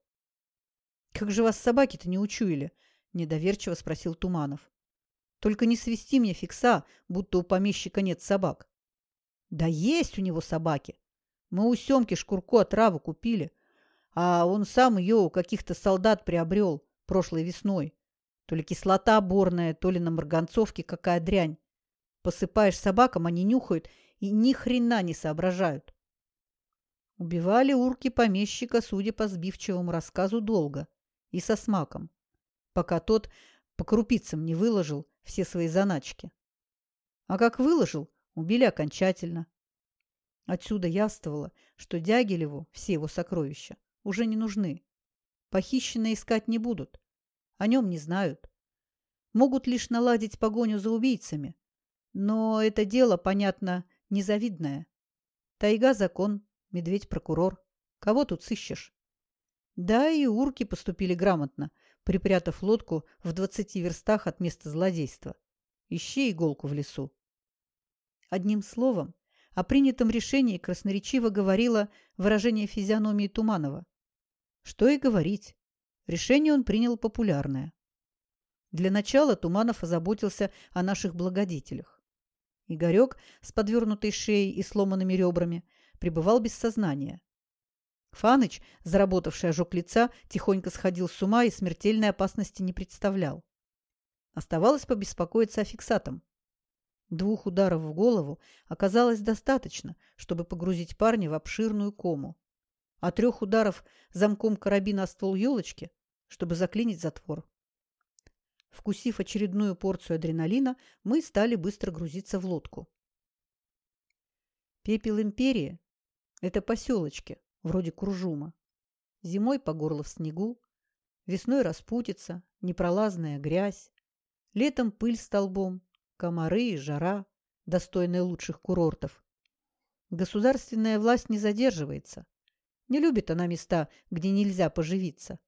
– Как же вас собаки-то не учуяли? – недоверчиво спросил Туманов. – Только не свисти мне фикса, будто у помещика нет собак. – Да есть у него собаки. Мы у Семки Шкурко траву купили, а он сам ее у каких-то солдат приобрел прошлой весной. То ли кислота борная, то ли на марганцовке какая дрянь. Посыпаешь собакам, они нюхают и ни хрена не соображают. Убивали урки помещика, судя по сбивчивому рассказу, долго и со смаком, пока тот по крупицам не выложил все свои заначки. А как выложил, убили окончательно. Отсюда явствовало, что Дягилеву все его сокровища уже не нужны. Похищенные искать не будут. О нем не знают. Могут лишь наладить погоню за убийцами. Но это дело, понятно, незавидное. Тайга – закон, медведь – прокурор. Кого тут сыщешь? Да, и урки поступили грамотно, припрятав лодку в двадцати верстах от места злодейства. Ищи иголку в лесу. Одним словом, о принятом решении красноречиво говорило выражение физиономии Туманова. Что и говорить. Решение он принял популярное. Для начала Туманов озаботился о наших благодетелях. Игорек с подвернутой шеей и сломанными ребрами пребывал без сознания. Фаныч, заработавший ожог лица, тихонько сходил с ума и смертельной опасности не представлял. Оставалось побеспокоиться о фиксатом. Двух ударов в голову оказалось достаточно, чтобы погрузить парня в обширную кому, а трех ударов замком карабина о ствол елочки чтобы заклинить затвор. Вкусив очередную порцию адреналина, мы стали быстро грузиться в лодку. Пепел империи – это поселочки, вроде Куржума. Зимой по горло в снегу, весной распутится, непролазная грязь, летом пыль столбом, комары и жара, достойные лучших курортов. Государственная власть не задерживается. Не любит она места, где нельзя поживиться.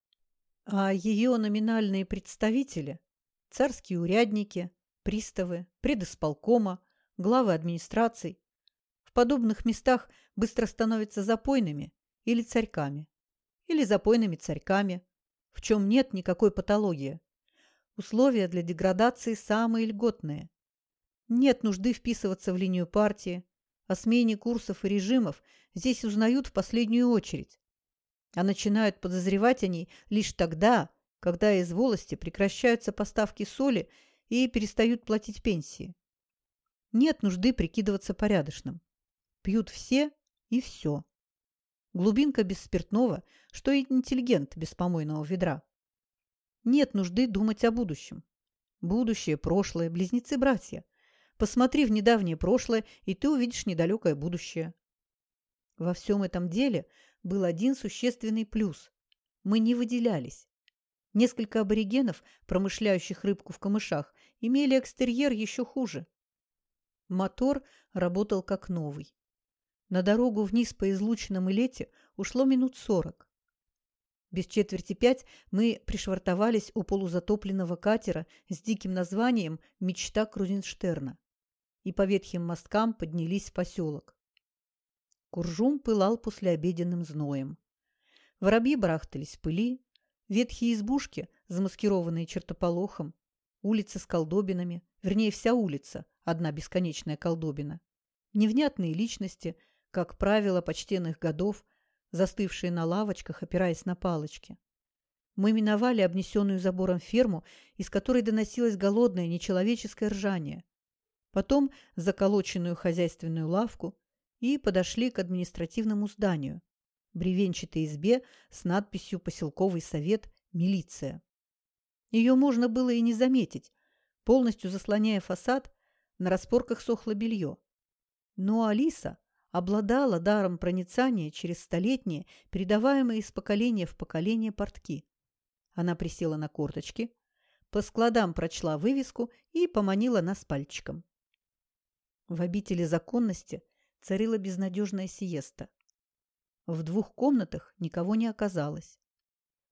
А ее номинальные представители – царские урядники, приставы, предисполкома, главы администраций – в подобных местах быстро становятся запойными или царьками, или запойными царьками, в чем нет никакой патологии. Условия для деградации самые льготные. Нет нужды вписываться в линию партии. О смене курсов и режимов здесь узнают в последнюю очередь а начинают подозревать они лишь тогда, когда из волости прекращаются поставки соли и перестают платить пенсии. Нет нужды прикидываться порядочным. Пьют все и все. Глубинка без спиртного, что и интеллигент без помойного ведра. Нет нужды думать о будущем. Будущее, прошлое, близнецы-братья. Посмотри в недавнее прошлое, и ты увидишь недалекое будущее. Во всем этом деле был один существенный плюс. Мы не выделялись. Несколько аборигенов, промышляющих рыбку в камышах, имели экстерьер еще хуже. Мотор работал как новый. На дорогу вниз по излученному лете ушло минут сорок. Без четверти пять мы пришвартовались у полузатопленного катера с диким названием «Мечта Крузенштерна» и по ветхим мосткам поднялись в поселок. Куржум пылал послеобеденным зноем. Воробьи барахтались в пыли, ветхие избушки, замаскированные чертополохом, улицы с колдобинами, вернее, вся улица, одна бесконечная колдобина, невнятные личности, как правило, почтенных годов, застывшие на лавочках, опираясь на палочки. Мы миновали обнесенную забором ферму, из которой доносилось голодное нечеловеческое ржание. Потом заколоченную хозяйственную лавку и подошли к административному зданию, бревенчатой избе с надписью «Поселковый совет. Милиция». Ее можно было и не заметить, полностью заслоняя фасад, на распорках сохло белье. Но Алиса, обладала даром проницания через столетние, передаваемые из поколения в поколение портки. Она присела на корточки, по складам прочла вывеску и поманила нас пальчиком. В обители законности царила безнадежная сиеста. В двух комнатах никого не оказалось.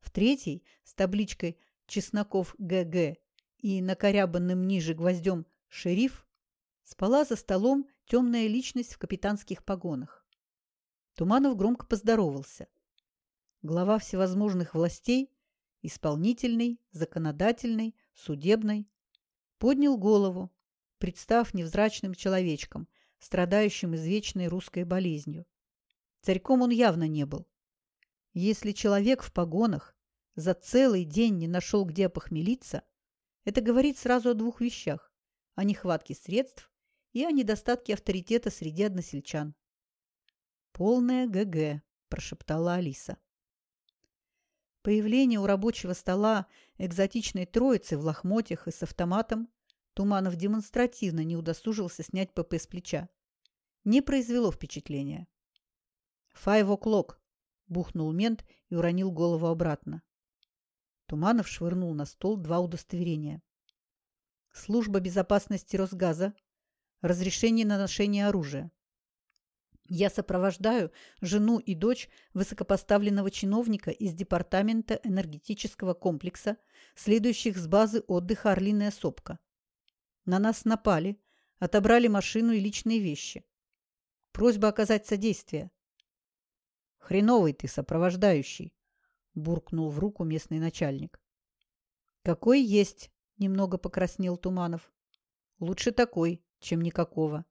В третьей с табличкой «Чесноков ГГ» и накорябанным ниже гвоздем «Шериф» спала за столом темная личность в капитанских погонах. Туманов громко поздоровался. Глава всевозможных властей, исполнительной, законодательной, судебной, поднял голову, представ невзрачным человечком, страдающим извечной русской болезнью. Царьком он явно не был. Если человек в погонах за целый день не нашел, где похмелиться, это говорит сразу о двух вещах – о нехватке средств и о недостатке авторитета среди односельчан. «Полное ГГ», – прошептала Алиса. Появление у рабочего стола экзотичной троицы в лохмотьях и с автоматом Туманов демонстративно не удосужился снять ПП с плеча. Не произвело впечатления. «Five o'clock», – бухнул мент и уронил голову обратно. Туманов швырнул на стол два удостоверения. «Служба безопасности Росгаза разрешение на ношение оружия. Я сопровождаю жену и дочь высокопоставленного чиновника из Департамента энергетического комплекса, следующих с базы отдыха «Орлиная сопка». На нас напали, отобрали машину и личные вещи. Просьба оказать содействие. «Хреновый ты, сопровождающий!» – буркнул в руку местный начальник. «Какой есть!» – немного покраснел Туманов. «Лучше такой, чем никакого.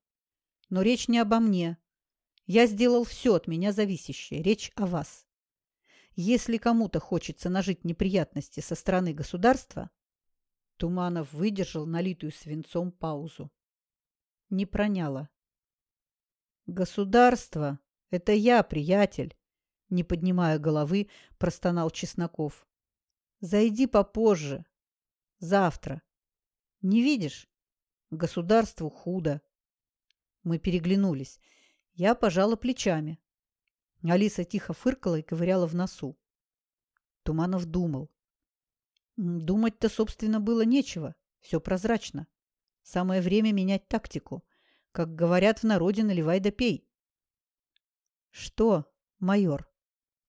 Но речь не обо мне. Я сделал все от меня зависящее. Речь о вас. Если кому-то хочется нажить неприятности со стороны государства, Туманов выдержал налитую свинцом паузу. Не проняло. «Государство — это я, приятель!» Не поднимая головы, простонал Чесноков. «Зайди попозже. Завтра. Не видишь? Государству худо. Мы переглянулись. Я пожала плечами. Алиса тихо фыркала и ковыряла в носу. Туманов думал. Думать-то, собственно, было нечего. Все прозрачно. Самое время менять тактику. Как говорят в народе, наливай да пей. Что, майор,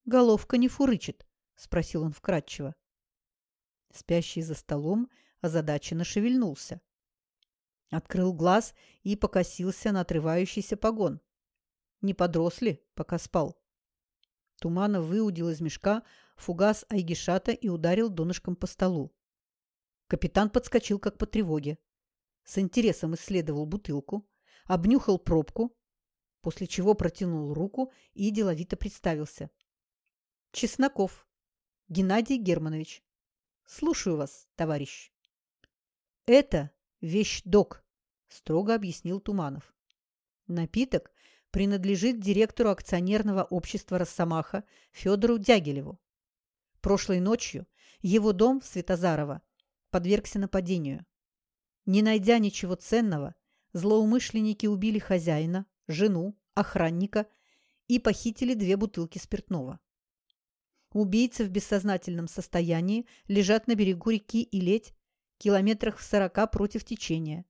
головка не фурычит? Спросил он вкратчиво. Спящий за столом озадаченно шевельнулся. Открыл глаз и покосился на отрывающийся погон. Не подрос ли, пока спал? Туманов выудил из мешка фугас Айгишата и ударил донышком по столу. Капитан подскочил, как по тревоге. С интересом исследовал бутылку, обнюхал пробку, после чего протянул руку и деловито представился. Чесноков. Геннадий Германович. Слушаю вас, товарищ. Это вещдок, строго объяснил Туманов. Напиток принадлежит директору акционерного общества «Росомаха» Федору Дягилеву. Прошлой ночью его дом в Светозарово подвергся нападению. Не найдя ничего ценного, злоумышленники убили хозяина, жену, охранника и похитили две бутылки спиртного. Убийцы в бессознательном состоянии лежат на берегу реки Илеть километрах в сорока против течения.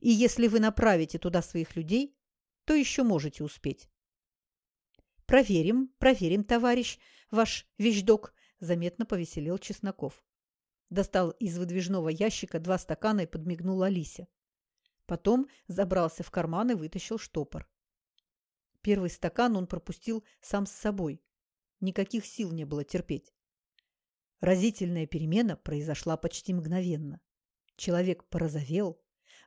И если вы направите туда своих людей, то еще можете успеть. «Проверим, проверим, товарищ, ваш вещдок», заметно повеселел Чесноков. Достал из выдвижного ящика два стакана и подмигнул Алисе. Потом забрался в карман и вытащил штопор. Первый стакан он пропустил сам с собой. Никаких сил не было терпеть. Разительная перемена произошла почти мгновенно. Человек порозовел,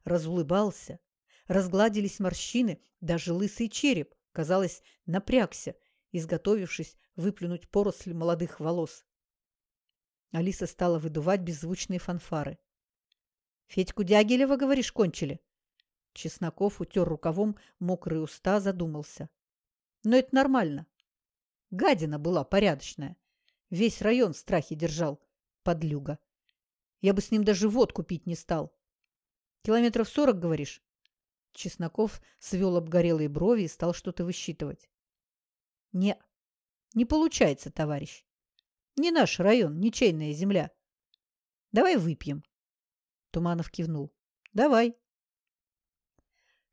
разулыбался, разгладились морщины, даже лысый череп, казалось, напрягся, изготовившись выплюнуть поросль молодых волос. Алиса стала выдувать беззвучные фанфары. «Федьку Дягилева, говоришь, кончили?» Чесноков утер рукавом мокрые уста, задумался. «Но это нормально. Гадина была порядочная. Весь район в страхе держал, подлюга. Я бы с ним даже водку пить не стал. Километров сорок, говоришь?» Чесноков свел обгорелые брови и стал что-то высчитывать. «Не, не получается, товарищ. Не наш район, ничейная земля. Давай выпьем». Туманов кивнул. «Давай».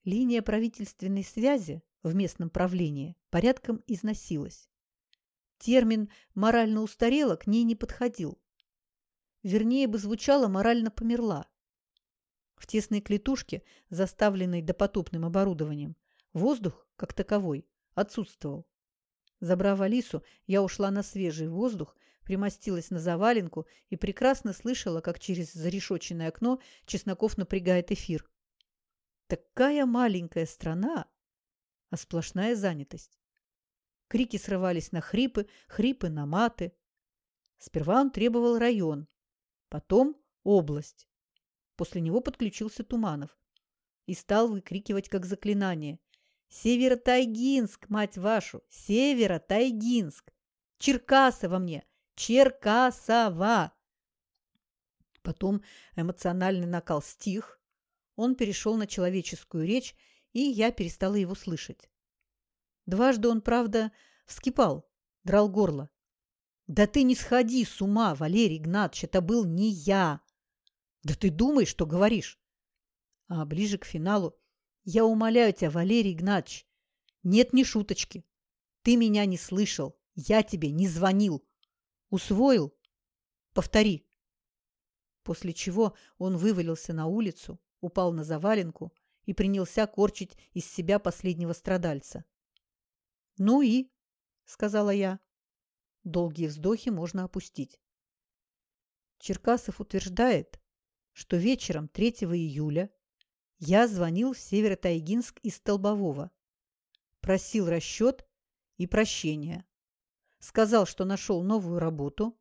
Линия правительственной связи в местном правлении порядком износилась. Термин «морально устарела» к ней не подходил. Вернее бы звучало «морально померла». В тесной клетушке, заставленной допотопным оборудованием, воздух, как таковой, отсутствовал. Забрав Алису, я ушла на свежий воздух, примостилась на заваленку и прекрасно слышала, как через зарешоченное окно Чесноков напрягает эфир. Такая маленькая страна, а сплошная занятость. Крики срывались на хрипы, хрипы на маты. Сперва он требовал район, потом область. После него подключился Туманов и стал выкрикивать как заклинание. «Северо-Тайгинск, мать вашу! Северо-Тайгинск! Черкасово мне! Черкасово!» Потом эмоциональный накал стих, он перешел на человеческую речь, и я перестала его слышать. Дважды он, правда, вскипал, драл горло. «Да ты не сходи с ума, Валерий Игнатьевич, это был не я!» «Да ты думаешь, что говоришь?» А ближе к финалу «Я умоляю тебя, Валерий Игнатьевич, нет ни шуточки. Ты меня не слышал, я тебе не звонил. Усвоил? Повтори». После чего он вывалился на улицу, упал на заваленку и принялся корчить из себя последнего страдальца. «Ну и?» – сказала я. Долгие вздохи можно опустить. Черкасов утверждает, что вечером 3 июля я звонил в Северо-Тайгинск из Столбового. Просил расчет и прощения. Сказал, что нашел новую работу,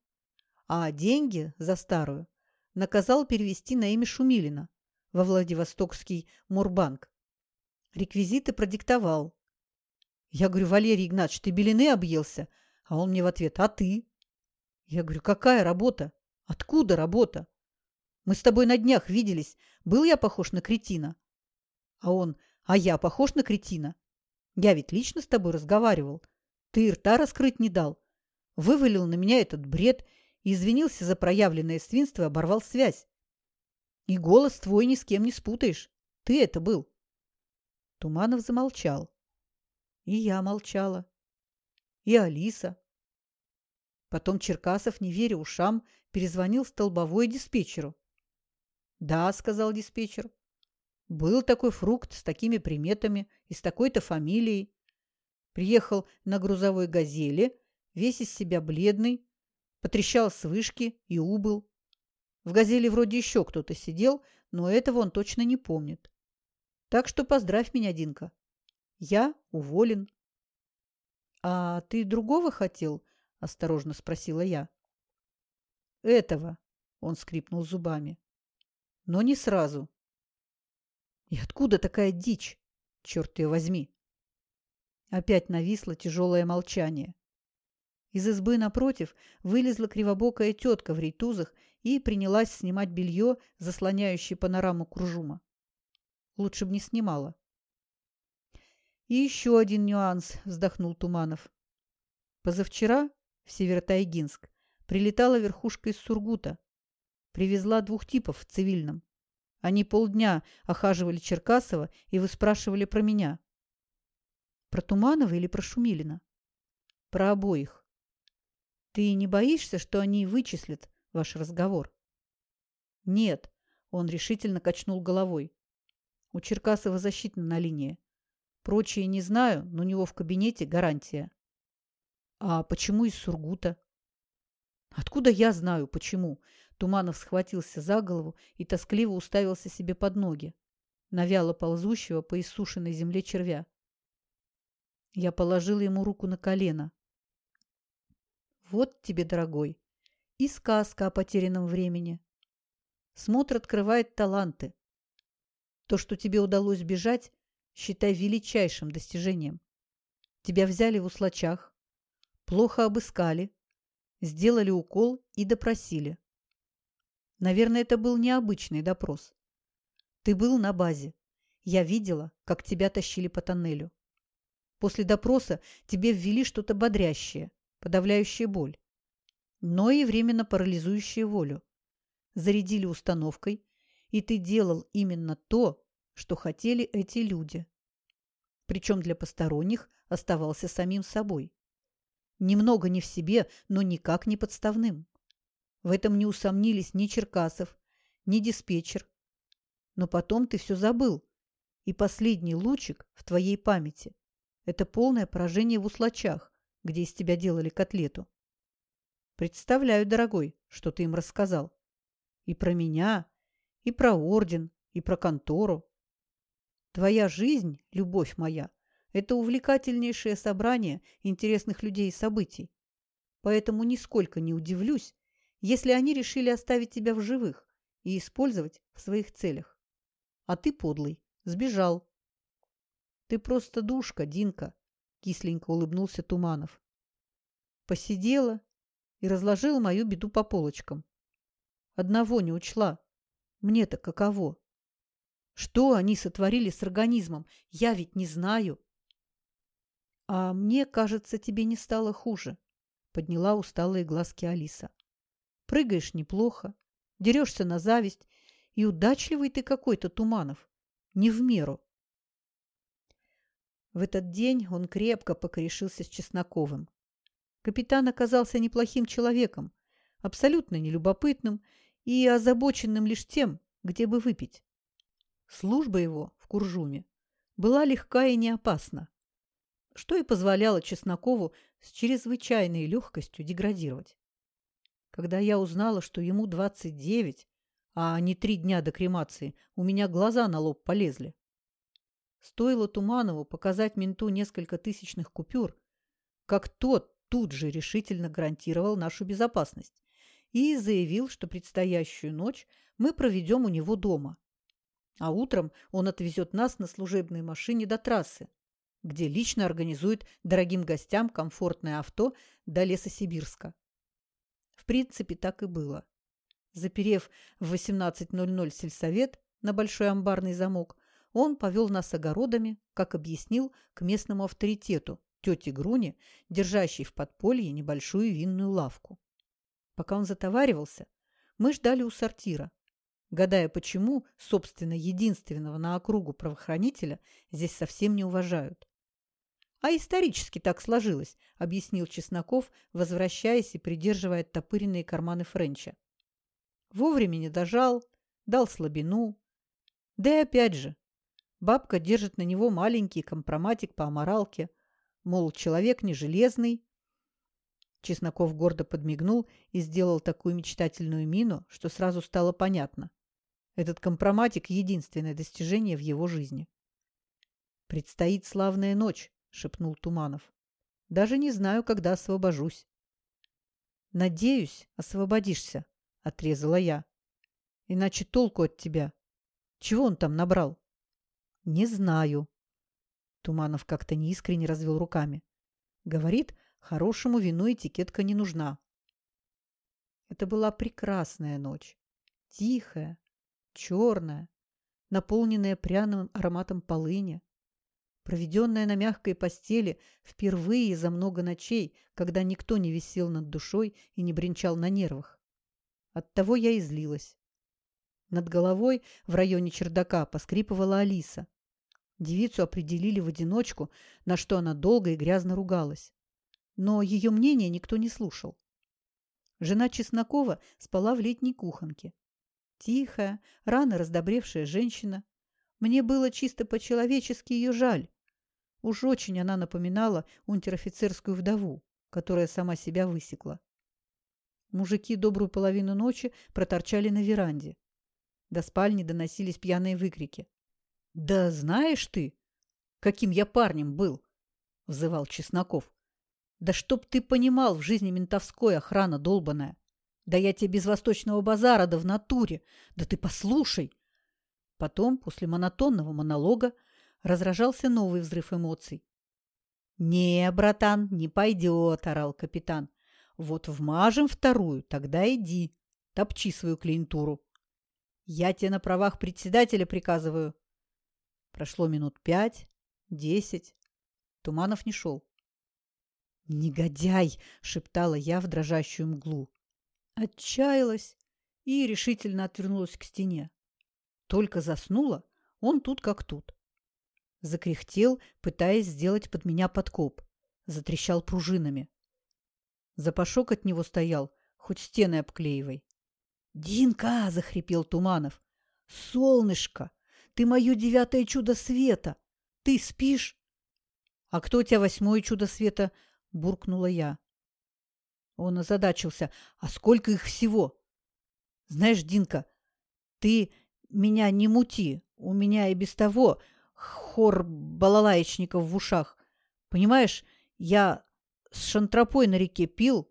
а деньги за старую наказал перевести на имя Шумилина, во Владивостокский Мурбанк. Реквизиты продиктовал. Я говорю, Валерий Игнатьевич, ты белины объелся? А он мне в ответ, а ты? Я говорю, какая работа? Откуда работа? Мы с тобой на днях виделись. Был я похож на кретина? А он, а я похож на кретина? Я ведь лично с тобой разговаривал. Ты рта раскрыть не дал. Вывалил на меня этот бред и извинился за проявленное свинство и оборвал связь. И голос твой ни с кем не спутаешь. Ты это был. Туманов замолчал. И я молчала. И Алиса. Потом Черкасов, не веря ушам, перезвонил столбовой диспетчеру. «Да», — сказал диспетчер, — «был такой фрукт с такими приметами и с такой-то фамилией. Приехал на грузовой «Газели», весь из себя бледный, потрещал с вышки и убыл. В «Газели» вроде еще кто-то сидел, но этого он точно не помнит. Так что поздравь меня, Динка. Я уволен. — А ты другого хотел? — осторожно спросила я. — Этого, — он скрипнул зубами. — Но не сразу. — И откуда такая дичь? Черт ее возьми! Опять нависло тяжелое молчание. Из избы напротив вылезла кривобокая тетка в рейтузах и принялась снимать белье, заслоняющее панораму кружума. Лучше бы не снимала. «И еще один нюанс», – вздохнул Туманов. «Позавчера в Северотайгинск прилетала верхушка из Сургута. Привезла двух типов в цивильном. Они полдня охаживали Черкасова и выспрашивали про меня». «Про Туманова или про Шумилина?» «Про обоих. Ты не боишься, что они вычислят ваш разговор? Нет, он решительно качнул головой. У Черкасова защита на линии. Прочие не знаю, но у него в кабинете гарантия. А почему из Сургута? Откуда я знаю, почему? Туманов схватился за голову и тоскливо уставился себе под ноги, навяло ползущего по иссушенной земле червя. Я положила ему руку на колено. Вот тебе, дорогой, и сказка о потерянном времени. Смотр открывает таланты. То, что тебе удалось бежать, считай величайшим достижением. Тебя взяли в услачах, плохо обыскали, сделали укол и допросили. Наверное, это был необычный допрос. Ты был на базе. Я видела, как тебя тащили по тоннелю. После допроса тебе ввели что-то бодрящее, подавляющее боль, но и временно парализующее волю. Зарядили установкой, и ты делал именно то, что хотели эти люди. Причем для посторонних оставался самим собой. Немного не в себе, но никак не подставным. В этом не усомнились ни Черкасов, ни диспетчер. Но потом ты все забыл, и последний лучик в твоей памяти – это полное поражение в услачах, где из тебя делали котлету. Представляю, дорогой, что ты им рассказал. И про меня, и про орден, и про контору. Твоя жизнь, любовь моя, это увлекательнейшее собрание интересных людей и событий. Поэтому нисколько не удивлюсь, если они решили оставить тебя в живых и использовать в своих целях. А ты, подлый, сбежал. Ты просто душка, Динка, кисленько улыбнулся Туманов. Посидела и разложила мою беду по полочкам. Одного не учла. Мне-то каково? Что они сотворили с организмом? Я ведь не знаю. А мне, кажется, тебе не стало хуже, подняла усталые глазки Алиса. Прыгаешь неплохо, дерешься на зависть, и удачливый ты какой-то, Туманов, не в меру. В этот день он крепко покорешился с Чесноковым. Капитан оказался неплохим человеком, абсолютно нелюбопытным и озабоченным лишь тем, где бы выпить. Служба его в Куржуме была легка и не опасна, что и позволяло Чеснокову с чрезвычайной легкостью деградировать. Когда я узнала, что ему 29, а не три дня до кремации, у меня глаза на лоб полезли. Стоило Туманову показать менту несколько тысячных купюр, как тот тут же решительно гарантировал нашу безопасность и заявил, что предстоящую ночь мы проведем у него дома. А утром он отвезет нас на служебной машине до трассы, где лично организует дорогим гостям комфортное авто до Лесосибирска. В принципе, так и было. Заперев в 18.00 сельсовет на большой амбарный замок, он повел нас огородами, как объяснил, к местному авторитету, тете Груне, держащей в подполье небольшую винную лавку. Пока он затоваривался, мы ждали у сортира, гадая, почему, собственно, единственного на округу правоохранителя здесь совсем не уважают. «А исторически так сложилось», – объяснил Чесноков, возвращаясь и придерживая оттопыренные карманы Френча. Вовремя не дожал, дал слабину. Да и опять же, бабка держит на него маленький компроматик по аморалке, мол, человек не железный. Чесноков гордо подмигнул и сделал такую мечтательную мину, что сразу стало понятно. Этот компроматик – единственное достижение в его жизни. «Предстоит славная ночь», – шепнул Туманов. «Даже не знаю, когда освобожусь». «Надеюсь, освободишься», – отрезала я. «Иначе толку от тебя. Чего он там набрал?» «Не знаю». Туманов как-то неискренне развел руками. Говорит, хорошему вину этикетка не нужна. Это была прекрасная ночь. Тихая, черная, наполненная пряным ароматом полыни, проведенная на мягкой постели впервые за много ночей, когда никто не висел над душой и не бренчал на нервах. Оттого я и злилась. Над головой в районе чердака поскрипывала Алиса. Девицу определили в одиночку, на что она долго и грязно ругалась. Но ее мнение никто не слушал. Жена Чеснокова спала в летней кухонке. Тихая, рано раздобревшая женщина. Мне было чисто по-человечески ее жаль. Уж очень она напоминала унтер-офицерскую вдову, которая сама себя высекла. Мужики добрую половину ночи проторчали на веранде. До спальни доносились пьяные выкрики. «Да знаешь ты, каким я парнем был!» — взывал Чесноков. «Да чтоб ты понимал в жизни ментовской охрана долбаная! Да я тебе без восточного базара, да в натуре! Да ты послушай!» Потом, после монотонного монолога, разражался новый взрыв эмоций. «Не, братан, не пойдет!» – орал капитан. «Вот вмажем вторую, тогда иди, топчи свою клиентуру. Я тебе на правах председателя приказываю». Прошло минут пять, десять. Туманов не шел. «Негодяй!» – шептала я в дрожащую мглу. Отчаялась и решительно отвернулась к стене. Только заснула, он тут как тут. Закряхтел, пытаясь сделать под меня подкоп. Затрещал пружинами. Запашок от него стоял, хоть стены обклеивай. «Динка!» – захрипел Туманов. «Солнышко! Ты мое девятое чудо света! Ты спишь?» «А кто у тебя восьмое чудо света?» – буркнула я. Он озадачился. «А сколько их всего?» «Знаешь, Динка, ты меня не мути. У меня и без того хор балалаечников в ушах. Понимаешь, я с шантропой на реке пил,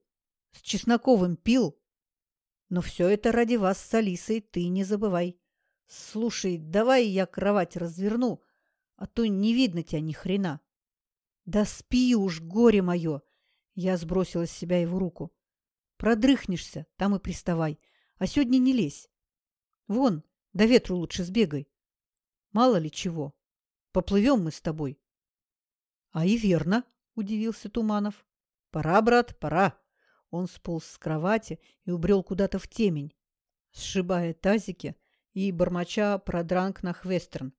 с Чесноковым пил. Но все это ради вас с Алисой, ты не забывай. Слушай, давай я кровать разверну, а то не видно тебя ни хрена. Да спи уж, горе мое! Я сбросила с себя его руку. Продрыхнешься, там и приставай. А сегодня не лезь. Вон, до ветру лучше сбегай. Мало ли чего. Поплывем мы с тобой. — А и верно, — удивился Туманов. — Пора, брат, пора. Он сполз с кровати и убрел куда-то в темень, сшибая тазики и бормоча про дранг на Хвестерн,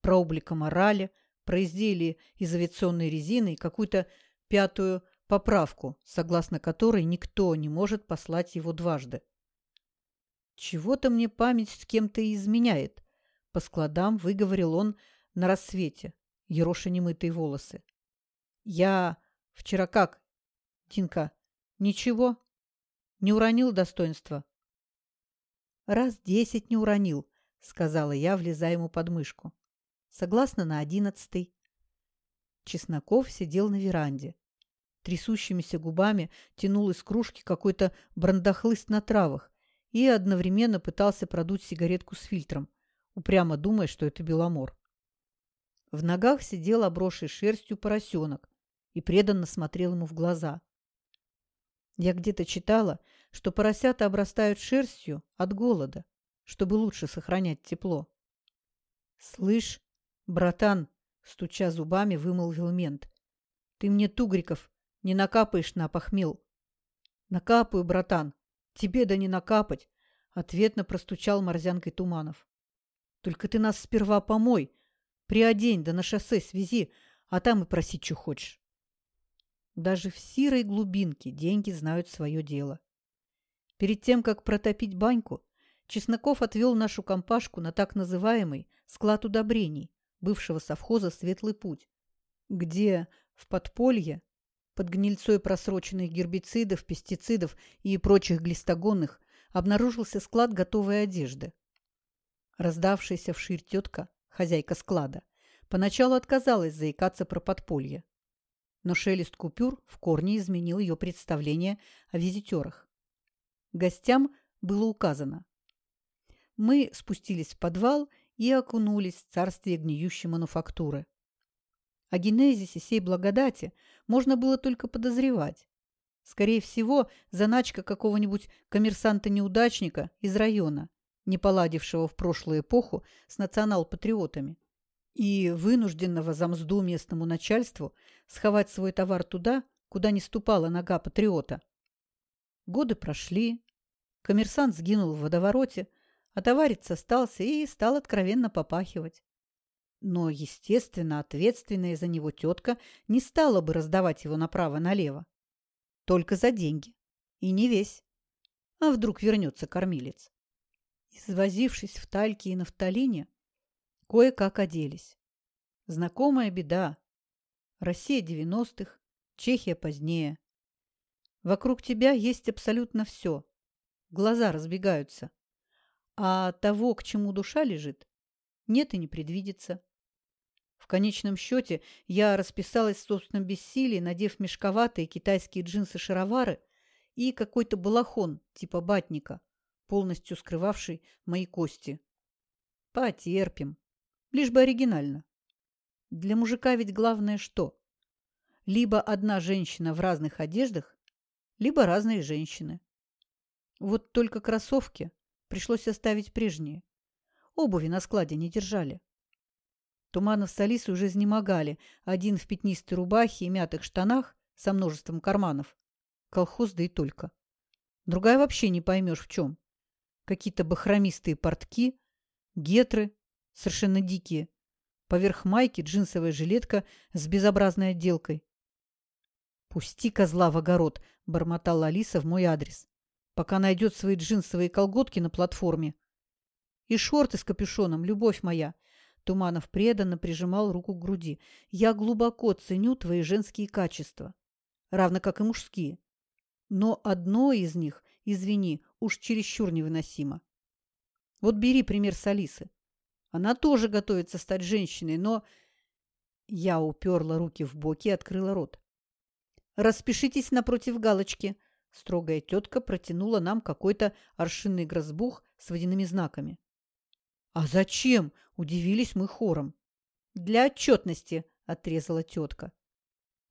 про облика морали, про изделия из авиационной резины и какую-то пятую поправку, согласно которой никто не может послать его дважды. «Чего-то мне память с кем-то изменяет», — по складам выговорил он, — на рассвете, ероша немытые волосы. Я вчера как, Тинка, ничего? Не уронил достоинства? Раз десять не уронил, сказала я, влезая ему под мышку. Согласно на одиннадцатый. Чесноков сидел на веранде. Трясущимися губами тянул из кружки какой-то брандахлыст на травах и одновременно пытался продуть сигаретку с фильтром, упрямо думая, что это беломор. В ногах сидел обросший шерстью поросенок и преданно смотрел ему в глаза. Я где-то читала, что поросята обрастают шерстью от голода, чтобы лучше сохранять тепло. «Слышь, братан!» — стуча зубами, вымолвил мент. «Ты мне тугриков не накапаешь на похмел?» «Накапаю, братан! Тебе да не накапать!» — ответно простучал морзянкой Туманов. «Только ты нас сперва помой, Приодень, да на шоссе свези, а там и просить, что хочешь. Даже в сирой глубинке деньги знают свое дело. Перед тем, как протопить баньку, Чесноков отвел нашу компашку на так называемый склад удобрений, бывшего совхоза «Светлый путь», где в подполье, под гнильцой просроченных гербицидов, пестицидов и прочих глистогонных, обнаружился склад готовой одежды. Раздавшаяся вширь тетка хозяйка склада, поначалу отказалась заикаться про подполье. Но шелест купюр в корне изменил ее представление о визитерах. Гостям было указано. Мы спустились в подвал и окунулись в царствие гниющей мануфактуры. О генезисе сей благодати можно было только подозревать. Скорее всего, заначка какого-нибудь коммерсанта-неудачника из района, не поладившего в прошлую эпоху с национал-патриотами, и вынужденного за мзду местному начальству сховать свой товар туда, куда не ступала нога патриота. Годы прошли, коммерсант сгинул в водовороте, а товарец остался и стал откровенно попахивать. Но, естественно, ответственная за него тетка не стала бы раздавать его направо-налево. Только за деньги. И не весь. А вдруг вернется кормилец? Извозившись в Тальке и Нафталине, кое-как оделись. Знакомая беда. Россия девяностых, Чехия позднее. Вокруг тебя есть абсолютно все. Глаза разбегаются. А того, к чему душа лежит, нет и не предвидится. В конечном счете я расписалась в собственном бессилии, надев мешковатые китайские джинсы-шаровары и какой-то балахон типа батника, полностью скрывавший мои кости. Потерпим. Лишь бы оригинально. Для мужика ведь главное что? Либо одна женщина в разных одеждах, либо разные женщины. Вот только кроссовки пришлось оставить прежние. Обуви на складе не держали. Туманов с Алисой уже изнемогали. Один в пятнистой рубахе и мятых штанах со множеством карманов. Колхоз, да и только. Другая вообще не поймешь в чем. Какие-то бахромистые портки, гетры, совершенно дикие. Поверх майки джинсовая жилетка с безобразной отделкой. «Пусти козла в огород», – бормотала Алиса в мой адрес, «пока найдет свои джинсовые колготки на платформе». «И шорты с капюшоном, любовь моя. Туманов преданно прижимал руку к груди. «Я глубоко ценю твои женские качества, равно как и мужские. Но одно из них, извини, уж чересчур невыносимо. Вот бери пример с Алисы. Она тоже готовится стать женщиной, но...» Я уперла руки в боки и открыла рот. «Распишитесь напротив галочки», – строгая тетка протянула нам какой-то аршинный грозбух с водяными знаками. «А зачем?» – удивились мы хором. «Для отчетности», – отрезала тетка.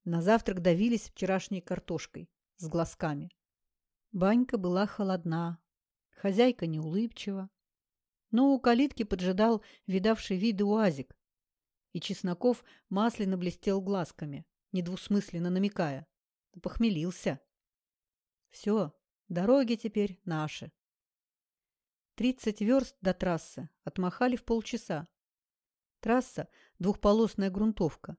На завтрак давились вчерашней картошкой с глазками. Банька была холодна, хозяйка неулыбчива. Но у калитки поджидал видавший виды уазик, и Чесноков масляно блестел глазками, недвусмысленно намекая. Похмелился. Все, дороги теперь наши. Тридцать верст до трассы отмахали в полчаса. Трасса, двухполосная грунтовка,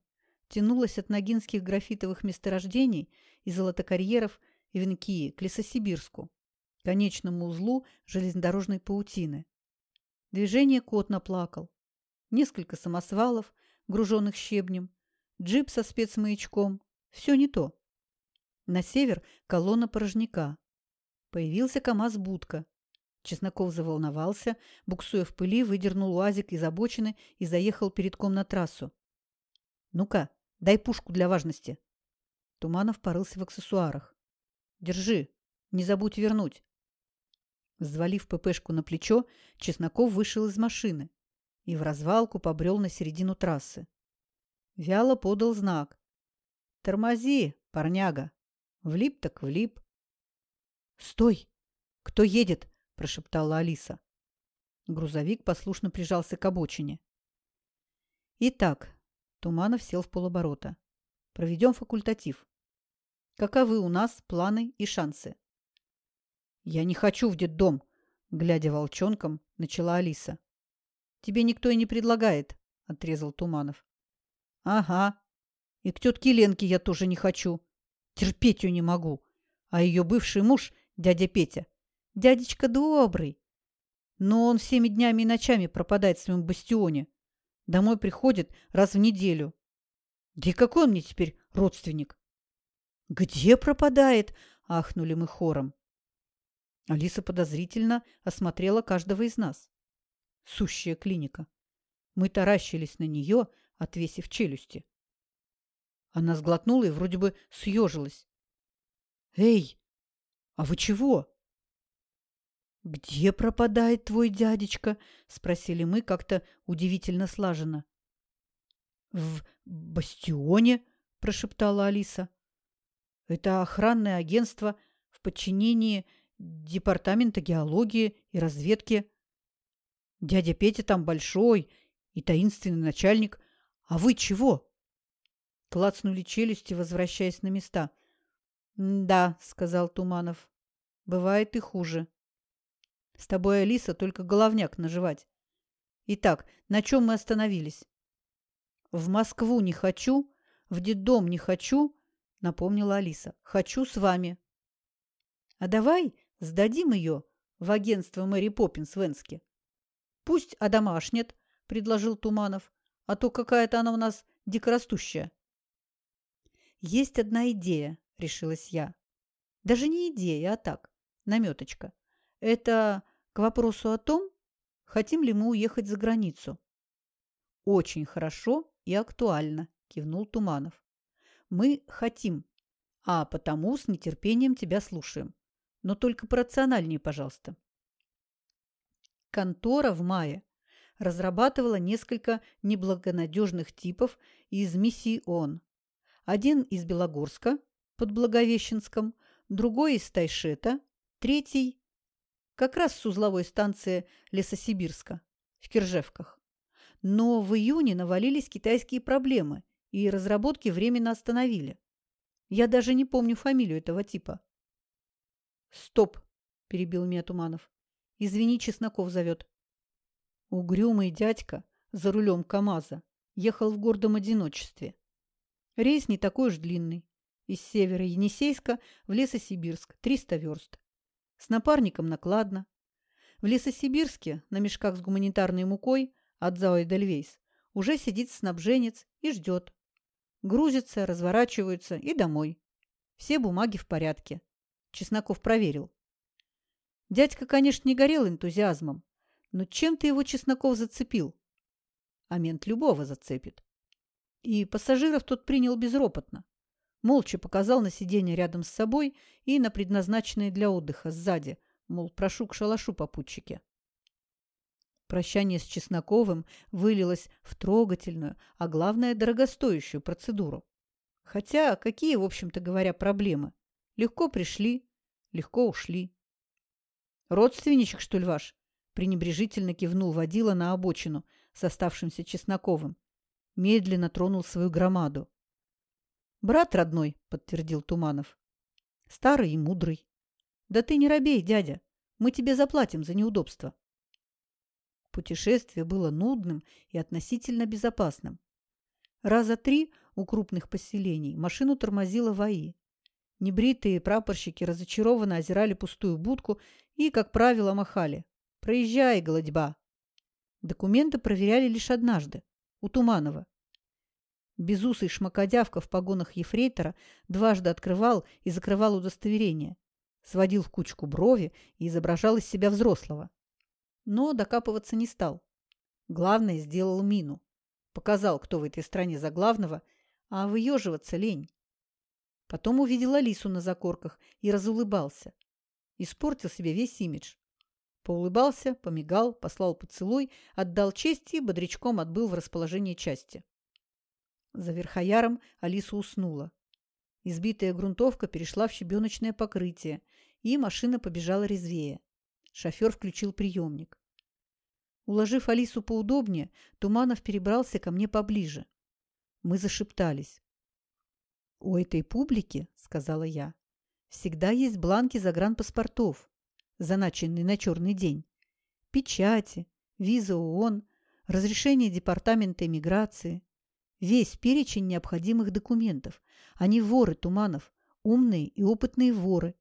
тянулась от ногинских графитовых месторождений и золотокарьеров Ивенкии к Лесосибирску, конечному узлу железнодорожной паутины. Движение кот наплакал. Несколько самосвалов, груженных щебнем, джип со спецмаячком. Все не то. На север колонна порожняка. Появился КамАЗ-будка. Чесноков заволновался, буксуя в пыли, выдернул УАЗик из обочины и заехал передком на трассу. «Ну-ка, дай пушку для важности». Туманов порылся в аксессуарах. «Держи, не забудь вернуть». Взвалив ППшку на плечо, Чесноков вышел из машины и в развалку побрел на середину трассы. Вяло подал знак. «Тормози, парняга! Влип так влип!» «Стой! Кто едет?» – прошептала Алиса. Грузовик послушно прижался к обочине. «Итак», – Туманов сел в полоборота, – «проведем факультатив. Каковы у нас планы и шансы?» «Я не хочу в детдом», – глядя волчонком, начала Алиса. «Тебе никто и не предлагает», – отрезал Туманов. «Ага. И к тетке Ленке я тоже не хочу. Терпеть ее не могу. А ее бывший муж, дядя Петя, Дядечка добрый. Но он всеми днями и ночами пропадает в своем бастионе. Домой приходит раз в неделю. Да и какой он мне теперь родственник? Где пропадает? Ахнули мы хором. Алиса подозрительно осмотрела каждого из нас. Сущая клиника. Мы таращились на нее, отвесив челюсти. Она сглотнула и вроде бы съежилась. «Эй, а вы чего?» «Где пропадает твой дядечка?» – спросили мы как-то удивительно слаженно. «В бастионе», – прошептала Алиса. «Это охранное агентство в подчинении Департамента геологии и разведки. Дядя Петя там большой и таинственный начальник. А вы чего?» Клацнули челюсти, возвращаясь на места. «Да», – сказал Туманов, – «бывает и хуже». С тобой, Алиса, только головняк наживать. Итак, на чем мы остановились? В Москву не хочу, в детдом не хочу, напомнила Алиса. Хочу с вами. А давай Сдадим ее в агентство Мэри Поппинс в Энске. Пусть одомашнет, – предложил Туманов, – а то какая-то она у нас дикорастущая. Есть одна идея, – решилась я. Даже не идея, а так, наметочка. Это к вопросу о том, хотим ли мы уехать за границу. Очень хорошо и актуально, кивнул Туманов. Мы хотим, а потому с нетерпением тебя слушаем. Но только порациональнее, пожалуйста. Контора в мае разрабатывала несколько неблагонадежных типов из миссии ООН. Один из Белогорска, под Благовещенском, другой из Тайшета, третий как раз с узловой станции Лесосибирска в Киржевках. Но в июне навалились китайские проблемы, и разработки временно остановили. Я даже не помню фамилию этого типа. «Стоп!» – перебил меня Туманов. «Извини, Чесноков зовет». Угрюмый дядька за рулем КамАЗа ехал в гордом одиночестве. Рейс не такой уж длинный. Из севера Енисейска в Лесосибирск 300 верст. С напарником накладно. В Лесосибирске на мешках с гуманитарной мукой от Зао Эдельвейс уже сидит снабженец и ждет. Грузится, разворачиваются и домой. Все бумаги в порядке. Чесноков проверил. Дядька, конечно, не горел энтузиазмом, но чем-то его Чесноков зацепил. А мент любого зацепит. И пассажиров тот принял безропотно. Молча показал на сиденье рядом с собой и на предназначенное для отдыха сзади, мол, прошу к шалашу попутчики. Прощание с Чесноковым вылилось в трогательную, а главное, дорогостоящую процедуру. Хотя какие, в общем-то говоря, проблемы? Легко пришли, легко ушли. Родственничек, что ли, ваш? пренебрежительно кивнул водила на обочину с оставшимся Чесноковым. Медленно тронул свою громаду. «Брат родной», — подтвердил Туманов. «Старый и мудрый». «Да ты не робей, дядя. Мы тебе заплатим за неудобство». Путешествие было нудным и относительно безопасным. Раза три у крупных поселений машину тормозила ВАИ. Небритые прапорщики разочарованно озирали пустую будку и, как правило, махали. Проезжай, голодьба. Документы проверяли лишь однажды, у Туманова. Безусый шмакодявка в погонах ефрейтора дважды открывал и закрывал удостоверение, сводил в кучку брови и изображал из себя взрослого. Но докапываться не стал. Главное, сделал мину. Показал, кто в этой стране за главного, а выеживаться лень. Потом увидел Алису на закорках и разулыбался. Испортил себе весь имидж. Поулыбался, помигал, послал поцелуй, отдал честь и бодрячком отбыл в расположение части. За верхояром Алиса уснула. Избитая грунтовка перешла в щебеночное покрытие, и машина побежала резвее. Шофер включил приемник. Уложив Алису поудобнее, Туманов перебрался ко мне поближе. Мы зашептались. «У этой публики, — сказала я, — всегда есть бланки загранпаспортов заначенный на черный день, печати, виза ООН, разрешение Департамента иммиграции, весь перечень необходимых документов. Они воры Туманов, умные и опытные воры,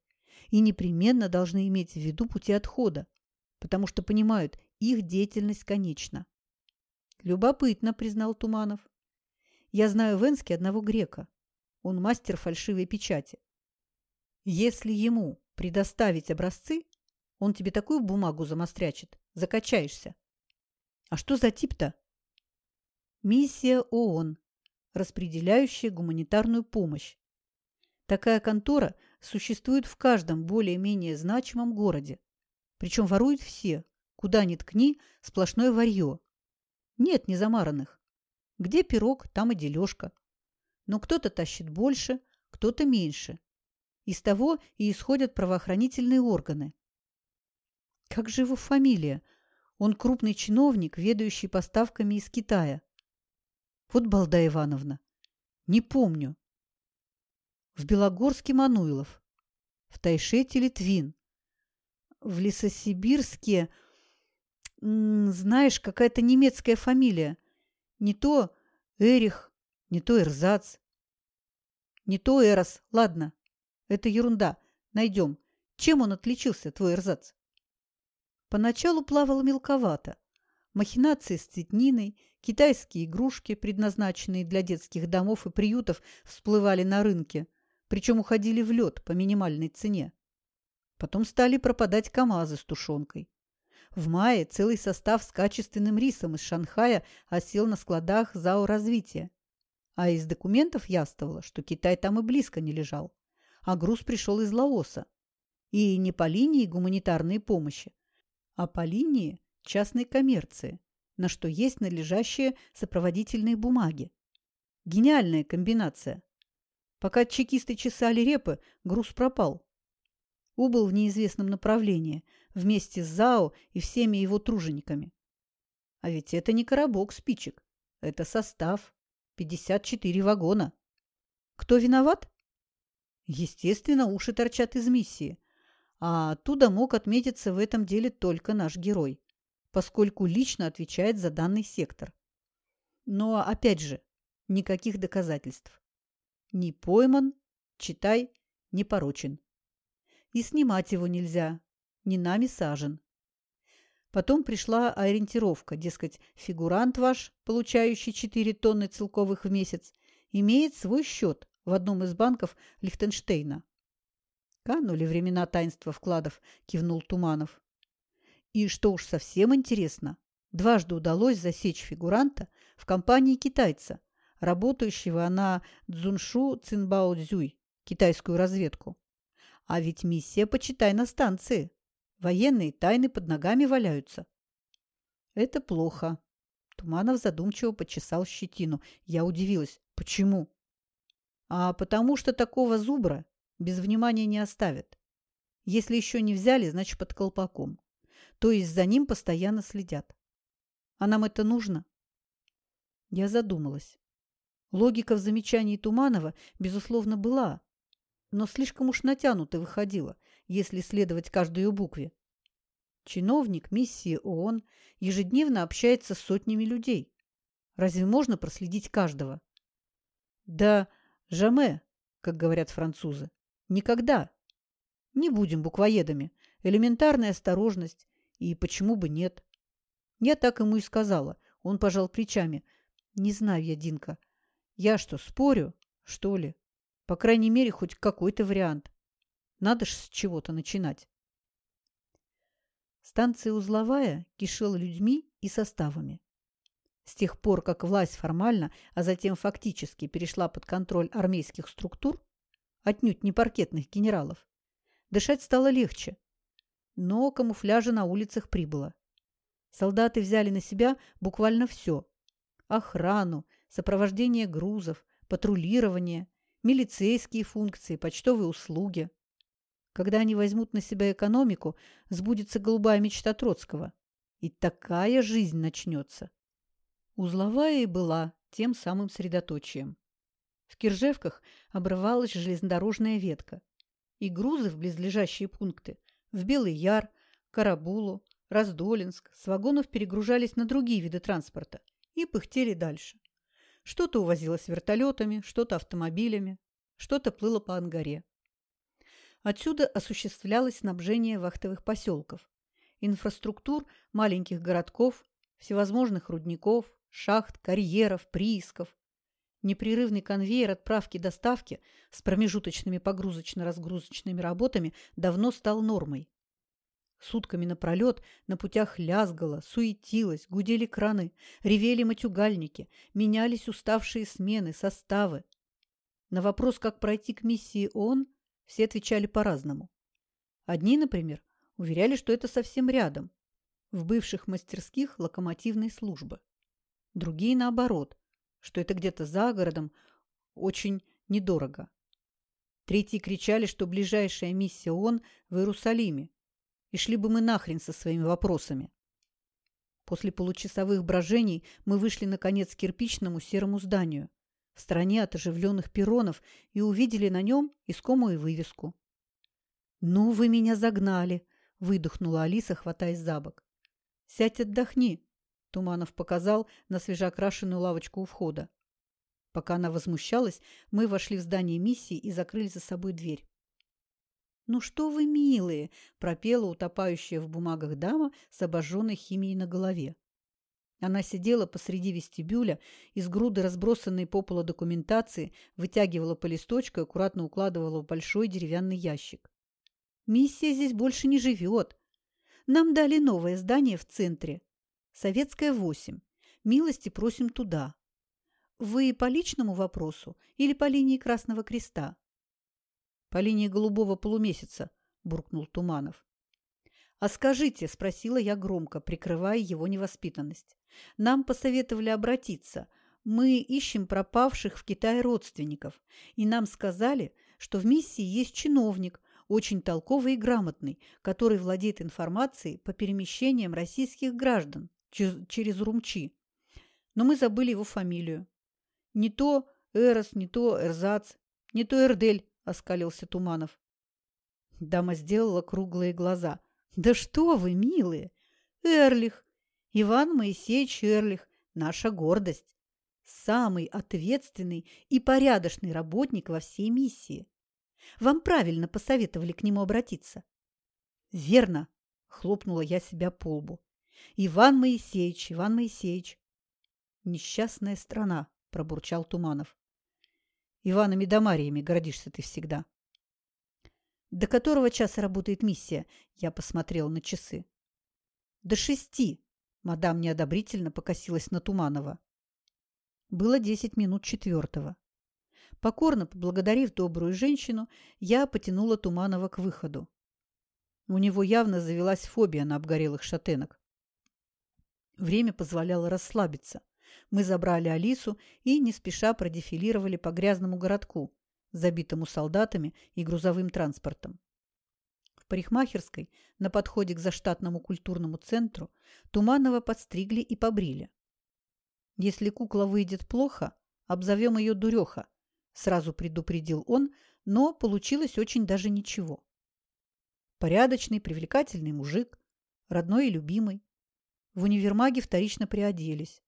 и непременно должны иметь в виду пути отхода, потому что понимают, их деятельность конечна. Любопытно, признал Туманов. Я знаю в Энске одного грека. Он мастер фальшивой печати. Если ему предоставить образцы, он тебе такую бумагу замострячит. Закачаешься. А что за тип-то? Миссия ООН, распределяющая гуманитарную помощь. Такая контора существует в каждом более-менее значимом городе. Причем воруют все. Куда ни ткни, сплошное варье. Нет незамаранных. Где пирог, там и дележка. Но кто-то тащит больше, кто-то меньше. Из того и исходят правоохранительные органы. Как же его фамилия? Он крупный чиновник, ведающий поставками из Китая. Вот балда Ивановна. Не помню. В Белогорске Мануилов. В Тайшете Литвин. В Лесосибирске... Знаешь, какая-то немецкая фамилия. Не то Эрих, не то Эрзац. Не то Эрос. Ладно, это ерунда. Найдем. Чем он отличился, твой эрзац? Поначалу плавал мелковато. Махинации с цветниной, китайские игрушки, предназначенные для детских домов и приютов, всплывали на рынке, причем уходили в лед по минимальной цене. Потом стали пропадать КАМАЗы с тушенкой. В мае целый состав с качественным рисом из Шанхая осел на складах ЗАО «Развитие». А из документов яствовало, что Китай там и близко не лежал. А груз пришел из Лаоса. И не по линии гуманитарной помощи, а по линии частной коммерции, на что есть надлежащие сопроводительные бумаги. Гениальная комбинация. Пока чекисты чесали репы, груз пропал. Убыл в неизвестном направлении, вместе с ЗАО и всеми его тружениками. А ведь это не коробок спичек, это состав. 54 вагона. Кто виноват? Естественно, уши торчат из миссии. А оттуда мог отметиться в этом деле только наш герой, поскольку лично отвечает за данный сектор. Но, опять же, никаких доказательств. Не пойман, читай, не порочен. И снимать его нельзя, не нами сажен. Потом пришла ориентировка, дескать, фигурант ваш, получающий 4 тонны целковых в месяц, имеет свой счет в одном из банков Лихтенштейна. Канули времена таинства вкладов, кивнул Туманов. И что уж совсем интересно, дважды удалось засечь фигуранта в компании китайца, работающего на Цзуншу Цинбао Цзюй, китайскую разведку. А ведь миссия, почитай, на станции. Военные тайны под ногами валяются. Это плохо. Туманов задумчиво почесал щетину. Я удивилась. Почему? А потому что такого зубра без внимания не оставят. Если еще не взяли, значит под колпаком. То есть за ним постоянно следят. А нам это нужно? Я задумалась. Логика в замечании Туманова, безусловно, была, но слишком уж натянуто выходило, если следовать каждой букве. Чиновник миссии ООН ежедневно общается с сотнями людей. Разве можно проследить каждого? Да, жаме, как говорят французы. Никогда. Не будем буквоедами. Элементарная осторожность. И почему бы нет? Я так ему и сказала. Он пожал плечами. Не знаю я, Динка. Я что, спорю? Что ли? По крайней мере, хоть какой-то вариант. Надо ж с чего-то начинать. Станция узловая кишела людьми и составами. С тех пор, как власть формально, а затем фактически перешла под контроль армейских структур, отнюдь не паркетных генералов. Дышать стало легче. Но камуфляжа на улицах прибыло. Солдаты взяли на себя буквально все. Охрану, сопровождение грузов, патрулирование, милицейские функции, почтовые услуги. Когда они возьмут на себя экономику, сбудется голубая мечта Троцкого. И такая жизнь начнется. Узловая и была тем самым средоточием. В Киржевках обрывалась железнодорожная ветка, и грузы в близлежащие пункты в Белый Яр, Карабулу, Раздолинск с вагонов перегружались на другие виды транспорта и пыхтели дальше. Что-то увозилось вертолетами, что-то автомобилями, что-то плыло по Ангаре. Отсюда осуществлялось снабжение вахтовых поселков, инфраструктур маленьких городков, всевозможных рудников, шахт, карьеров, приисков, Непрерывный конвейер отправки-доставки с промежуточными погрузочно-разгрузочными работами давно стал нормой. Сутками напролет на путях лязгало, суетилось, гудели краны, ревели матюгальники, менялись уставшие смены, составы. На вопрос, как пройти к миссии ООН, все отвечали по-разному. Одни, например, уверяли, что это совсем рядом, в бывших мастерских локомотивной службы. Другие, наоборот, что это где-то за городом очень недорого. Третьи кричали, что ближайшая миссия ООН в Иерусалиме, и шли бы мы нахрен со своими вопросами. После получасовых брожений мы вышли, наконец, к кирпичному серому зданию, в стороне от оживленных перронов, и увидели на нем искомую вывеску. «Ну, вы меня загнали!» – выдохнула Алиса, хватаясь за бок. «Сядь отдохни!» Туманов показал на свежеокрашенную лавочку у входа. Пока она возмущалась, мы вошли в здание миссии и закрыли за собой дверь. «Ну что вы, милые!» – пропела утопающая в бумагах дама с обожженной химией на голове. Она сидела посреди вестибюля, из груды разбросанной по полу документации вытягивала по листочку и аккуратно укладывала в большой деревянный ящик. «Миссия здесь больше не живет. Нам дали новое здание в центре. Советская, 8. Милости просим туда. Вы по личному вопросу или по линии Красного Креста?» «По линии голубого полумесяца», – буркнул Туманов. «А скажите», – спросила я громко, прикрывая его невоспитанность. «Нам посоветовали обратиться. Мы ищем пропавших в Китае родственников, и нам сказали, что в миссии есть чиновник, очень толковый и грамотный, который владеет информацией по перемещениям российских граждан через Румчи. Но мы забыли его фамилию. Не то Эрос, не то Эрзац, не то Эрдель, оскалился Туманов. Дама сделала круглые глаза. Да что вы, милые! Эрлих! Иван Моисеевич Эрлих, наша гордость. Самый ответственный и порядочный работник во всей миссии. Вам правильно посоветовали к нему обратиться. Верно, хлопнула я себя по лбу. Иван Моисеевич, Иван Моисеевич. Несчастная страна, пробурчал Туманов. Иванами да Мариями гордишься ты всегда. До которого часа работает миссия? Я посмотрел на часы. До шести. Мадам неодобрительно покосилась на Туманова. Было десять минут четвертого. Покорно поблагодарив добрую женщину, я потянула Туманова к выходу. У него явно завелась фобия на обгорелых шатенок. Время позволяло расслабиться. Мы забрали Алису и не спеша продефилировали по грязному городку, забитому солдатами и грузовым транспортом. В парикмахерской на подходе к заштатному культурному центру Туманова подстригли и побрили. Если кукла выйдет плохо, обзовем ее дуреха, сразу предупредил он, но получилось очень даже ничего. Порядочный, привлекательный мужик, родной и любимый. В универмаге вторично приоделись.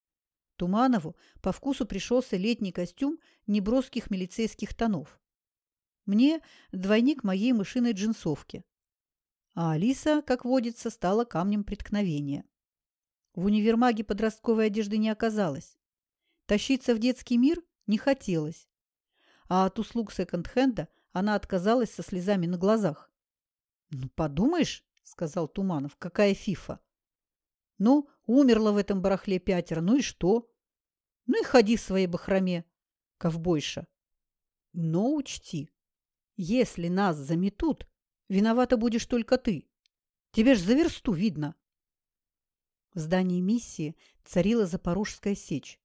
Туманову по вкусу пришелся летний костюм неброских милицейских тонов. Мне двойник моей мышиной джинсовки. А Алиса, как водится, стала камнем преткновения. В универмаге подростковой одежды не оказалось. Тащиться в детский мир не хотелось а от услуг секонд-хенда она отказалась со слезами на глазах. «Ну, подумаешь», — сказал Туманов, — «какая фифа!» «Ну, умерла в этом барахле пятеро, ну и что? Ну и ходи в своей бахроме, ковбойша. Но учти, если нас заметут, виновата будешь только ты. Тебе ж за версту видно». В здании миссии царила Запорожская сечь.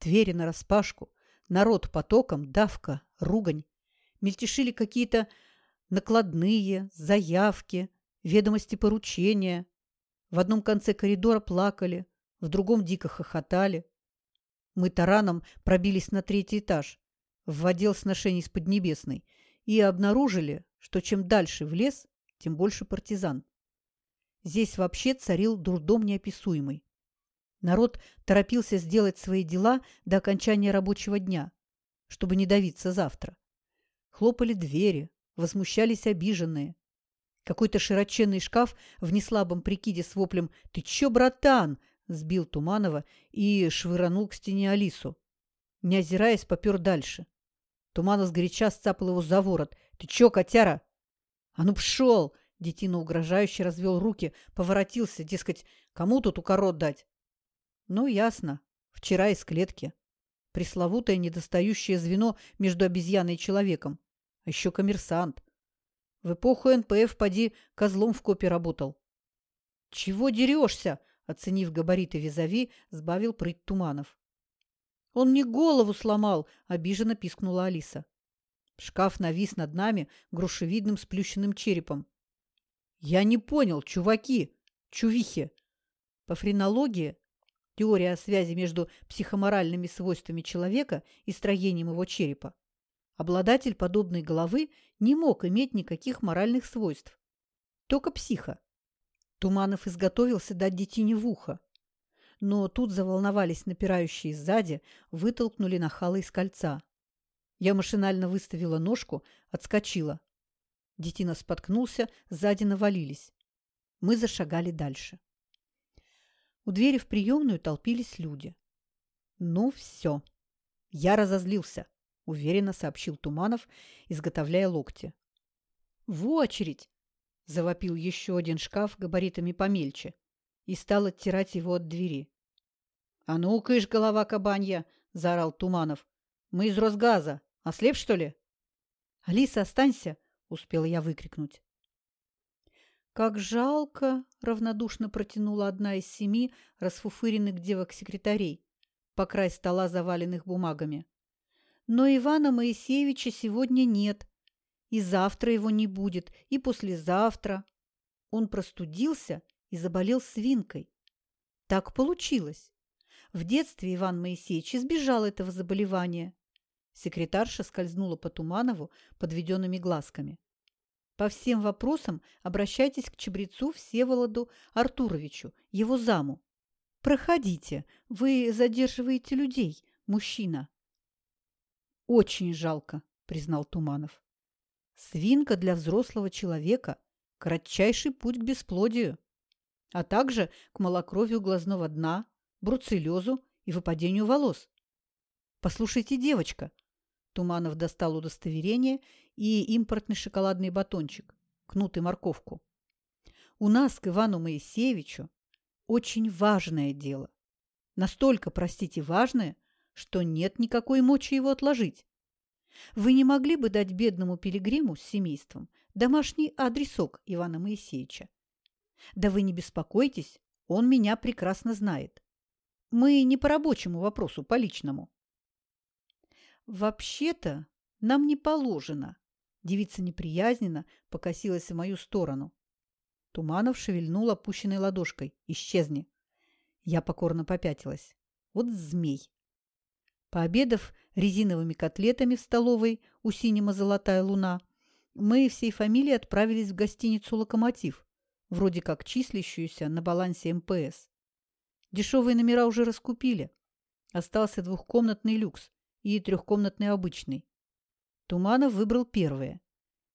Двери нараспашку, Народ потоком, давка, ругань. Мельтешили какие-то накладные, заявки, ведомости поручения. В одном конце коридора плакали, в другом дико хохотали. Мы тараном пробились на третий этаж, в отдел сношений с Поднебесной, и обнаружили, что чем дальше в лес, тем больше партизан. Здесь вообще царил дурдом неописуемый. Народ торопился сделать свои дела до окончания рабочего дня, чтобы не давиться завтра. Хлопали двери, возмущались обиженные. Какой-то широченный шкаф в неслабом прикиде с воплем «Ты чё, братан?» сбил Туманова и швыранул к стене Алису. Не озираясь, попер дальше. Туманов сгоряча сцапал его за ворот. «Ты чё, котяра?» «А ну, пшел!» Детина угрожающе развел руки, поворотился, дескать, кому тут укорот дать? Ну, ясно. Вчера из клетки. Пресловутое недостающее звено между обезьяной и человеком. А еще коммерсант. В эпоху НПФ поди козлом в копе работал. «Чего дерешься?» – оценив габариты визави, сбавил прыть Туманов. «Он мне голову сломал!» – обиженно пискнула Алиса. Шкаф навис над нами грушевидным сплющенным черепом. «Я не понял, чуваки, чувихи. По френологии теория о связи между психоморальными свойствами человека и строением его черепа, обладатель подобной головы не мог иметь никаких моральных свойств. Только психа. Туманов изготовился дать детине в ухо. Но тут заволновались напирающие сзади, вытолкнули нахала из кольца. Я машинально выставила ножку, отскочила. Детина споткнулся, сзади навалились. Мы зашагали дальше. У двери в приемную толпились люди. «Ну все. Я разозлился», – уверенно сообщил Туманов, изготовляя локти. «В очередь!» – завопил еще один шкаф габаритами помельче и стал оттирать его от двери. «А ну, кыш, голова кабанья!» – заорал Туманов. «Мы из Росгаза. Ослеп, что ли?» «Алиса, останься!» – успела я выкрикнуть. «Как жалко!» – равнодушно протянула одна из семи расфуфыренных девок-секретарей по край стола, заваленных бумагами. «Но Ивана Моисеевича сегодня нет, и завтра его не будет, и послезавтра. Он простудился и заболел свинкой. Так получилось. В детстве Иван Моисеевич избежал этого заболевания. Секретарша скользнула по Туманову подведенными глазками. По всем вопросам обращайтесь к чебрецу Всеволоду Артуровичу, его заму. Проходите, вы задерживаете людей, мужчина. Очень жалко, признал Туманов. Свинка для взрослого человека – кратчайший путь к бесплодию, а также к малокровию глазного дна, бруцеллезу и выпадению волос. Послушайте, девочка, Туманов достал удостоверение и импортный шоколадный батончик, кнут и морковку. У нас к Ивану Моисеевичу очень важное дело. Настолько, простите, важное, что нет никакой мочи его отложить. Вы не могли бы дать бедному пилигриму с семейством домашний адресок Ивана Моисеевича? Да вы не беспокойтесь, он меня прекрасно знает. Мы не по рабочему вопросу, по личному. «Вообще-то нам не положено». Девица неприязненно покосилась в мою сторону. Туманов шевельнул опущенной ладошкой. «Исчезни!» Я покорно попятилась. Вот змей. Пообедав резиновыми котлетами в столовой у синема «Золотая луна», мы всей фамилией отправились в гостиницу «Локомотив», вроде как числящуюся на балансе МПС. Дешевые номера уже раскупили. Остался двухкомнатный люкс и трехкомнатный обычный. Туманов выбрал первое.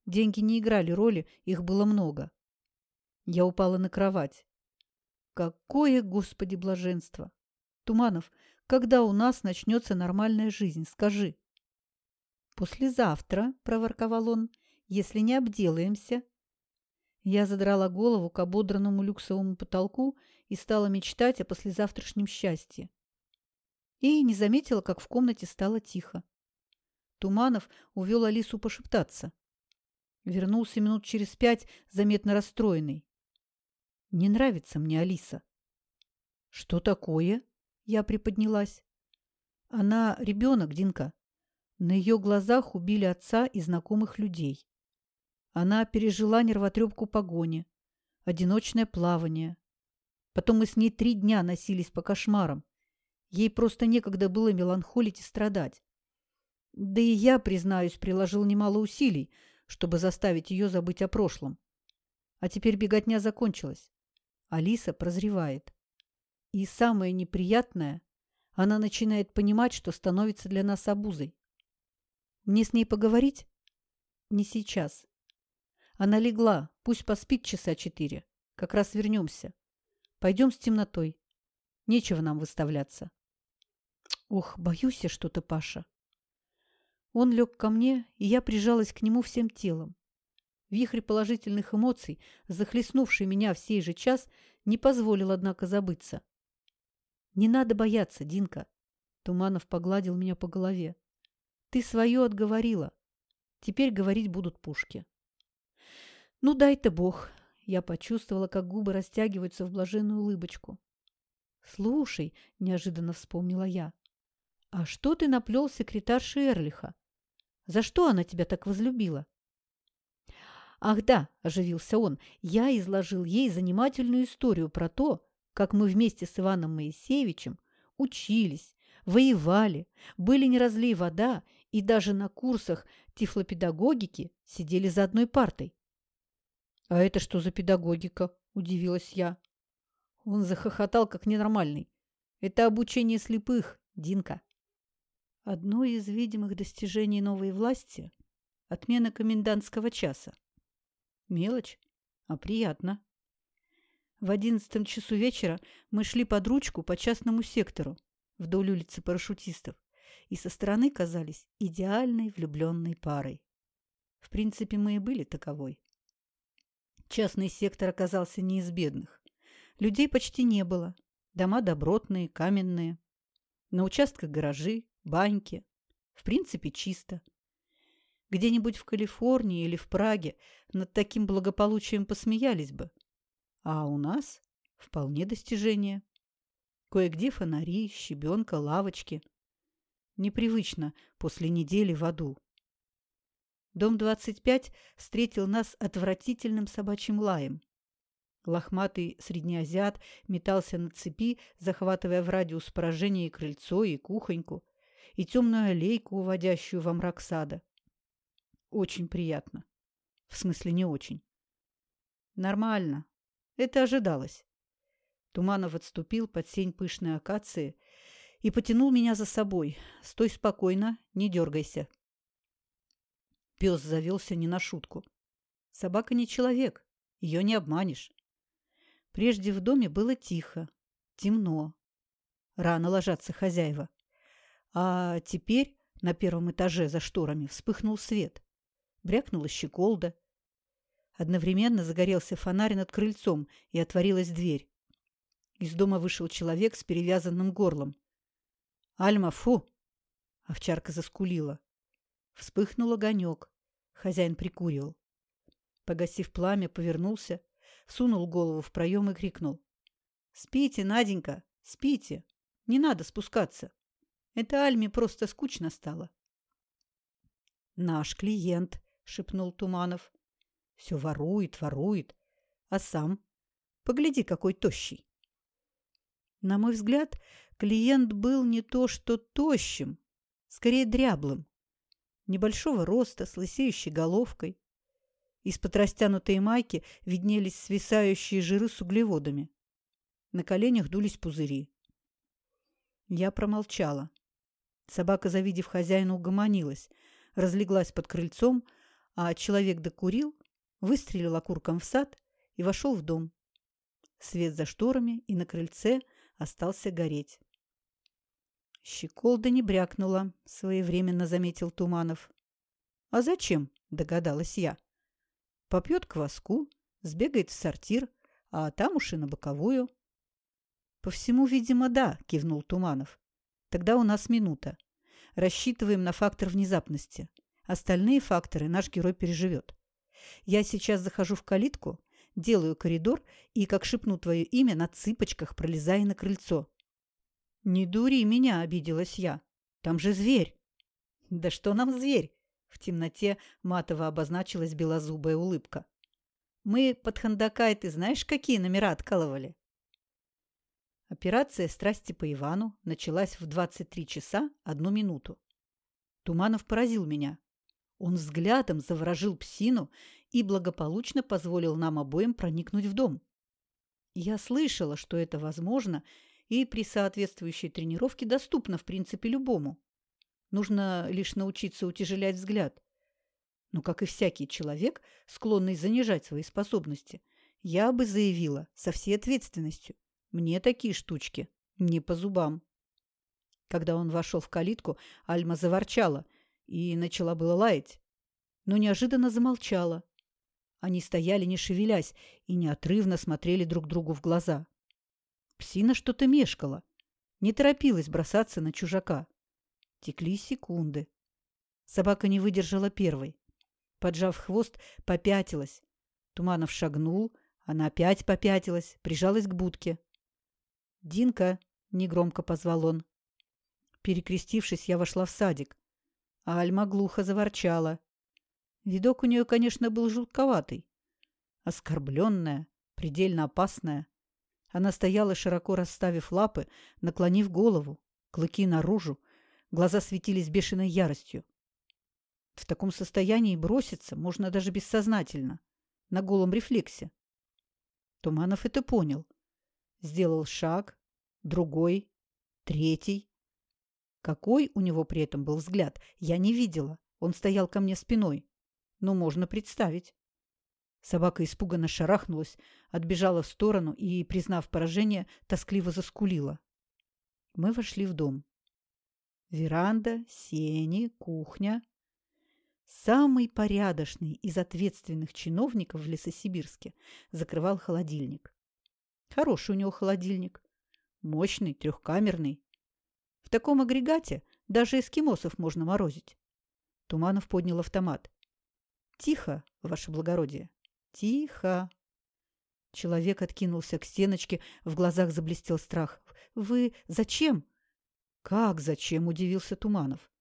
Деньги не играли роли, их было много. Я упала на кровать. Какое, Господи, блаженство! Туманов, когда у нас начнется нормальная жизнь, скажи. Послезавтра, проворковал он, если не обделаемся. Я задрала голову к ободранному люксовому потолку и стала мечтать о послезавтрашнем счастье и не заметила, как в комнате стало тихо. Туманов увел Алису пошептаться. Вернулся минут через пять, заметно расстроенный. «Не нравится мне Алиса». «Что такое?» – я приподнялась. «Она ребенок, Динка. На ее глазах убили отца и знакомых людей. Она пережила нервотрепку погони, одиночное плавание. Потом мы с ней три дня носились по кошмарам. Ей просто некогда было меланхолить и страдать. Да и я, признаюсь, приложил немало усилий, чтобы заставить ее забыть о прошлом. А теперь беготня закончилась. Алиса прозревает. И самое неприятное, она начинает понимать, что становится для нас обузой. Мне с ней поговорить? Не сейчас. Она легла, пусть поспит часа четыре. Как раз вернемся. Пойдем с темнотой. Нечего нам выставляться. Ох, боюсь я что-то, Паша. Он лег ко мне, и я прижалась к нему всем телом. Вихрь положительных эмоций, захлестнувший меня в сей же час, не позволил, однако, забыться. «Не надо бояться, Динка!» Туманов погладил меня по голове. «Ты свое отговорила. Теперь говорить будут пушки». «Ну, дай-то Бог!» Я почувствовала, как губы растягиваются в блаженную улыбочку. «Слушай», — неожиданно вспомнила я, «А что ты наплел секретарши Эрлиха? За что она тебя так возлюбила?» «Ах да», – оживился он, – «я изложил ей занимательную историю про то, как мы вместе с Иваном Моисеевичем учились, воевали, были не разлей вода и даже на курсах тифлопедагогики сидели за одной партой». «А это что за педагогика?» – удивилась я. Он захохотал, как ненормальный. «Это обучение слепых, Динка». Одно из видимых достижений новой власти – отмена комендантского часа. Мелочь, а приятно. В одиннадцатом часу вечера мы шли под ручку по частному сектору вдоль улицы парашютистов и со стороны казались идеальной влюбленной парой. В принципе, мы и были таковой. Частный сектор оказался не из бедных. Людей почти не было. Дома добротные, каменные. На участках гаражи, баньки. В принципе, чисто. Где-нибудь в Калифорнии или в Праге над таким благополучием посмеялись бы. А у нас вполне достижение. Кое-где фонари, щебенка, лавочки. Непривычно после недели в аду. Дом 25 встретил нас отвратительным собачьим лаем. Лохматый среднеазиат метался на цепи, захватывая в радиус поражения и крыльцо, и кухоньку, и темную аллейку, уводящую во мрак сада. Очень приятно. В смысле, не очень. Нормально. Это ожидалось. Туманов отступил под сень пышной акации и потянул меня за собой. Стой спокойно, не дергайся. Пес завелся не на шутку. Собака не человек, ее не обманешь. Прежде в доме было тихо, темно. Рано ложатся хозяева. А теперь на первом этаже за шторами вспыхнул свет. Брякнула щеколда. Одновременно загорелся фонарь над крыльцом, и отворилась дверь. Из дома вышел человек с перевязанным горлом. «Альма, фу!» Овчарка заскулила. Вспыхнул огонек. Хозяин прикуривал. Погасив пламя, повернулся, сунул голову в проем и крикнул. «Спите, Наденька, спите! Не надо спускаться! Это Альме просто скучно стало!» «Наш клиент!» — шепнул Туманов. «Все ворует, ворует. А сам? Погляди, какой тощий!» На мой взгляд, клиент был не то что тощим, скорее дряблым небольшого роста, с лысеющей головкой. Из-под растянутой майки виднелись свисающие жиры с углеводами. На коленях дулись пузыри. Я промолчала. Собака, завидев хозяина, угомонилась, разлеглась под крыльцом, а человек докурил, выстрелил окурком в сад и вошел в дом. Свет за шторами и на крыльце остался гореть. Щеколда не брякнула, своевременно заметил Туманов. А зачем? догадалась я. Попьет кваску, сбегает в сортир, а там уж и на боковую. По всему, видимо, да, кивнул Туманов. Тогда у нас минута. Рассчитываем на фактор внезапности. Остальные факторы наш герой переживет. Я сейчас захожу в калитку, делаю коридор и, как шепну твое имя, на цыпочках пролезаю на крыльцо. «Не дури меня!» – обиделась я. «Там же зверь!» «Да что нам зверь?» В темноте матово обозначилась белозубая улыбка. «Мы под Хандакай ты знаешь, какие номера откалывали?» Операция «Страсти по Ивану» началась в 23 часа одну минуту. Туманов поразил меня. Он взглядом заворожил псину и благополучно позволил нам обоим проникнуть в дом. Я слышала, что это возможно, и при соответствующей тренировке доступна в принципе любому. Нужно лишь научиться утяжелять взгляд. Но, как и всякий человек, склонный занижать свои способности, я бы заявила со всей ответственностью. Мне такие штучки не по зубам. Когда он вошел в калитку, Альма заворчала и начала было лаять, но неожиданно замолчала. Они стояли, не шевелясь, и неотрывно смотрели друг другу в глаза. Псина что-то мешкала, не торопилась бросаться на чужака. Текли секунды. Собака не выдержала первой. Поджав хвост, попятилась. Туманов шагнул, она опять попятилась, прижалась к будке. «Динка!» — негромко позвал он. Перекрестившись, я вошла в садик. А Альма глухо заворчала. Видок у нее, конечно, был жутковатый. Оскорбленная, предельно опасная. Она стояла, широко расставив лапы, наклонив голову, клыки наружу, глаза светились бешеной яростью. В таком состоянии броситься можно даже бессознательно, на голом рефлексе. Туманов это понял. Сделал шаг, другой, третий. Какой у него при этом был взгляд, я не видела. Он стоял ко мне спиной. Но можно представить. Собака испуганно шарахнулась, отбежала в сторону и, признав поражение, тоскливо заскулила. Мы вошли в дом. Веранда, сени, кухня. Самый порядочный из ответственных чиновников в Лесосибирске закрывал холодильник. Хороший у него холодильник. Мощный, трехкамерный. В таком агрегате даже эскимосов можно морозить. Туманов поднял автомат. «Тихо, ваше благородие!» Тихо. Человек откинулся к стеночке, в глазах заблестел страх. Вы зачем? Как зачем? удивился Туманов.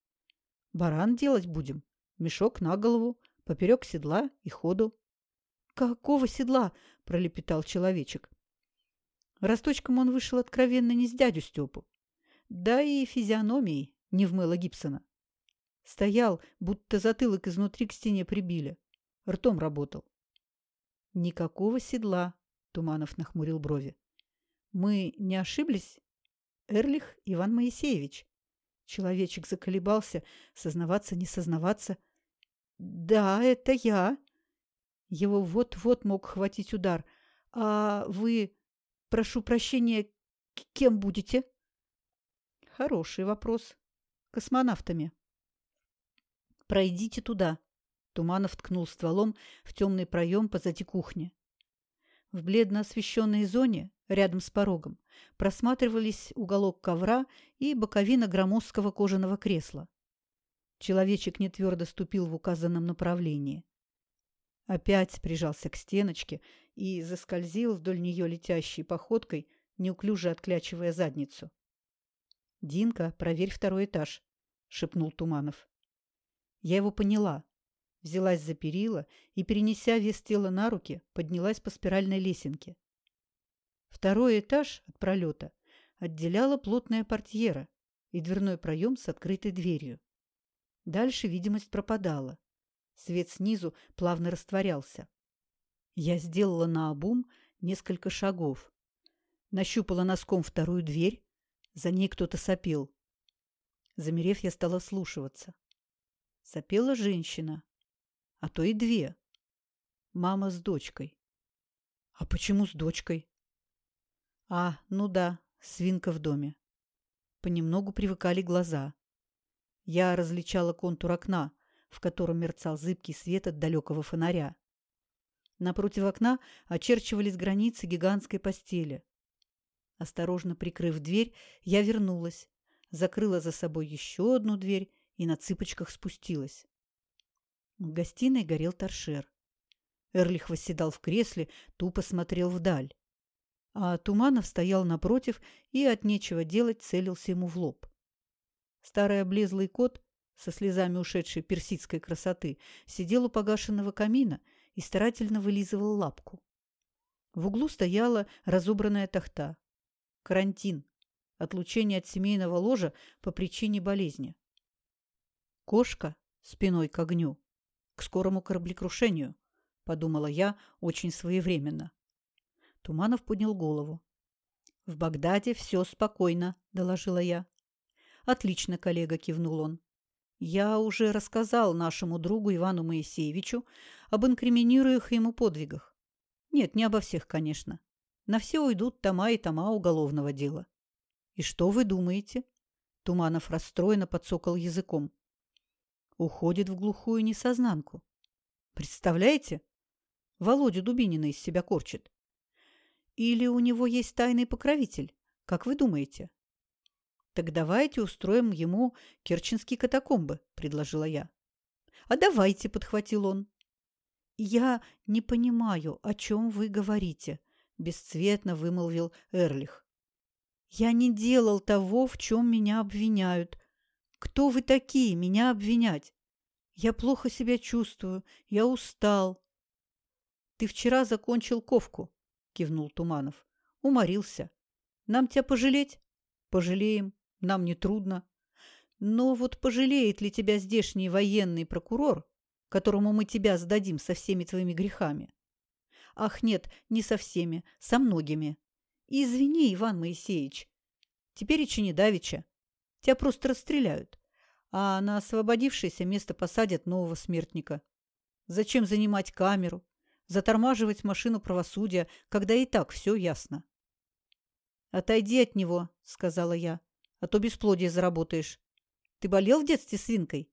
Баран делать будем. Мешок на голову, поперек седла и ходу. Какого седла? пролепетал человечек. Росточком он вышел откровенно не с дядю Степу. Да и физиономией не вмыла Гибсона. Стоял, будто затылок изнутри к стене прибили. Ртом работал. Никакого седла, Туманов нахмурил брови. Мы не ошиблись? Эрлих Иван Моисеевич. Человечек заколебался, сознаваться, не сознаваться. Да, это я. Его вот-вот мог хватить удар. А вы, прошу прощения, кем будете? Хороший вопрос. Космонавтами. Пройдите туда. Туманов ткнул стволом в темный проем позади кухни. В бледно освещенной зоне, рядом с порогом, просматривались уголок ковра и боковина громоздкого кожаного кресла. Человечек нетвердо ступил в указанном направлении. Опять прижался к стеночке и заскользил вдоль нее летящей походкой, неуклюже отклячивая задницу. «Динка, проверь второй этаж», — шепнул Туманов. Я его поняла взялась за перила и, перенеся вес тела на руки, поднялась по спиральной лесенке. Второй этаж от пролета отделяла плотная портьера и дверной проем с открытой дверью. Дальше видимость пропадала. Свет снизу плавно растворялся. Я сделала наобум несколько шагов. Нащупала носком вторую дверь. За ней кто-то сопел. Замерев, я стала слушаться. Сопела женщина а то и две. Мама с дочкой. А почему с дочкой? А, ну да, свинка в доме. Понемногу привыкали глаза. Я различала контур окна, в котором мерцал зыбкий свет от далекого фонаря. Напротив окна очерчивались границы гигантской постели. Осторожно прикрыв дверь, я вернулась, закрыла за собой еще одну дверь и на цыпочках спустилась. В гостиной горел торшер. Эрлих восседал в кресле, тупо смотрел вдаль. А Туманов стоял напротив и от нечего делать целился ему в лоб. Старый облезлый кот со слезами ушедшей персидской красоты сидел у погашенного камина и старательно вылизывал лапку. В углу стояла разобранная тахта. Карантин. Отлучение от семейного ложа по причине болезни. Кошка спиной к огню к скорому кораблекрушению, подумала я очень своевременно. Туманов поднял голову. В Багдаде все спокойно, доложила я. Отлично, коллега, кивнул он. Я уже рассказал нашему другу Ивану Моисеевичу об инкриминируемых ему подвигах. Нет, не обо всех, конечно. На все уйдут тома и тома уголовного дела. И что вы думаете? Туманов расстроенно подсокал языком уходит в глухую несознанку. Представляете? Володю Дубинина из себя корчит. Или у него есть тайный покровитель, как вы думаете? Так давайте устроим ему керченские катакомбы, предложила я. А давайте, подхватил он. Я не понимаю, о чем вы говорите, бесцветно вымолвил Эрлих. Я не делал того, в чем меня обвиняют, кто вы такие, меня обвинять? Я плохо себя чувствую, я устал. Ты вчера закончил ковку, кивнул Туманов. Уморился. Нам тебя пожалеть? Пожалеем, нам не трудно. Но вот пожалеет ли тебя здешний военный прокурор, которому мы тебя сдадим со всеми твоими грехами? Ах, нет, не со всеми, со многими. извини, Иван Моисеевич, теперь и не давеча. Тебя просто расстреляют. А на освободившееся место посадят нового смертника. Зачем занимать камеру? затормаживать машину правосудия, когда и так все ясно. «Отойди от него», — сказала я, — «а то бесплодие заработаешь. Ты болел в детстве свинкой?»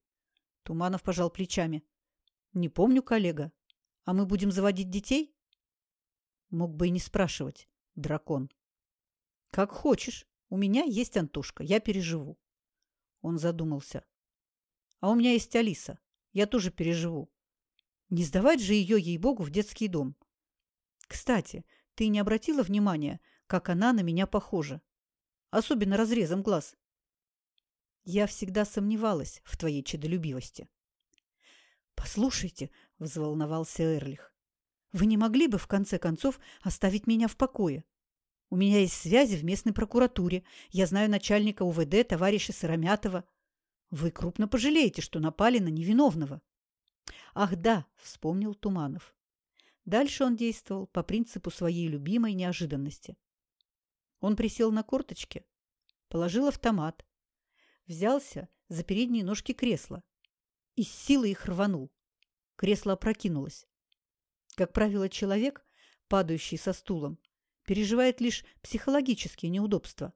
Туманов пожал плечами. «Не помню, коллега. А мы будем заводить детей?» Мог бы и не спрашивать. Дракон. «Как хочешь. У меня есть Антошка. Я переживу». Он задумался. «А у меня есть Алиса. Я тоже переживу. Не сдавать же ее, ей-богу, в детский дом. Кстати, ты не обратила внимания, как она на меня похожа? Особенно разрезом глаз. Я всегда сомневалась в твоей чедолюбивости. «Послушайте», — взволновался Эрлих, — «вы не могли бы, в конце концов, оставить меня в покое? У меня есть связи в местной прокуратуре. Я знаю начальника УВД, товарища Сыромятова. Вы крупно пожалеете, что напали на невиновного». «Ах да», — вспомнил Туманов. Дальше он действовал по принципу своей любимой неожиданности. Он присел на корточки, положил автомат, взялся за передние ножки кресла и с силой их рванул. Кресло опрокинулось. Как правило, человек, падающий со стулом, переживает лишь психологические неудобства.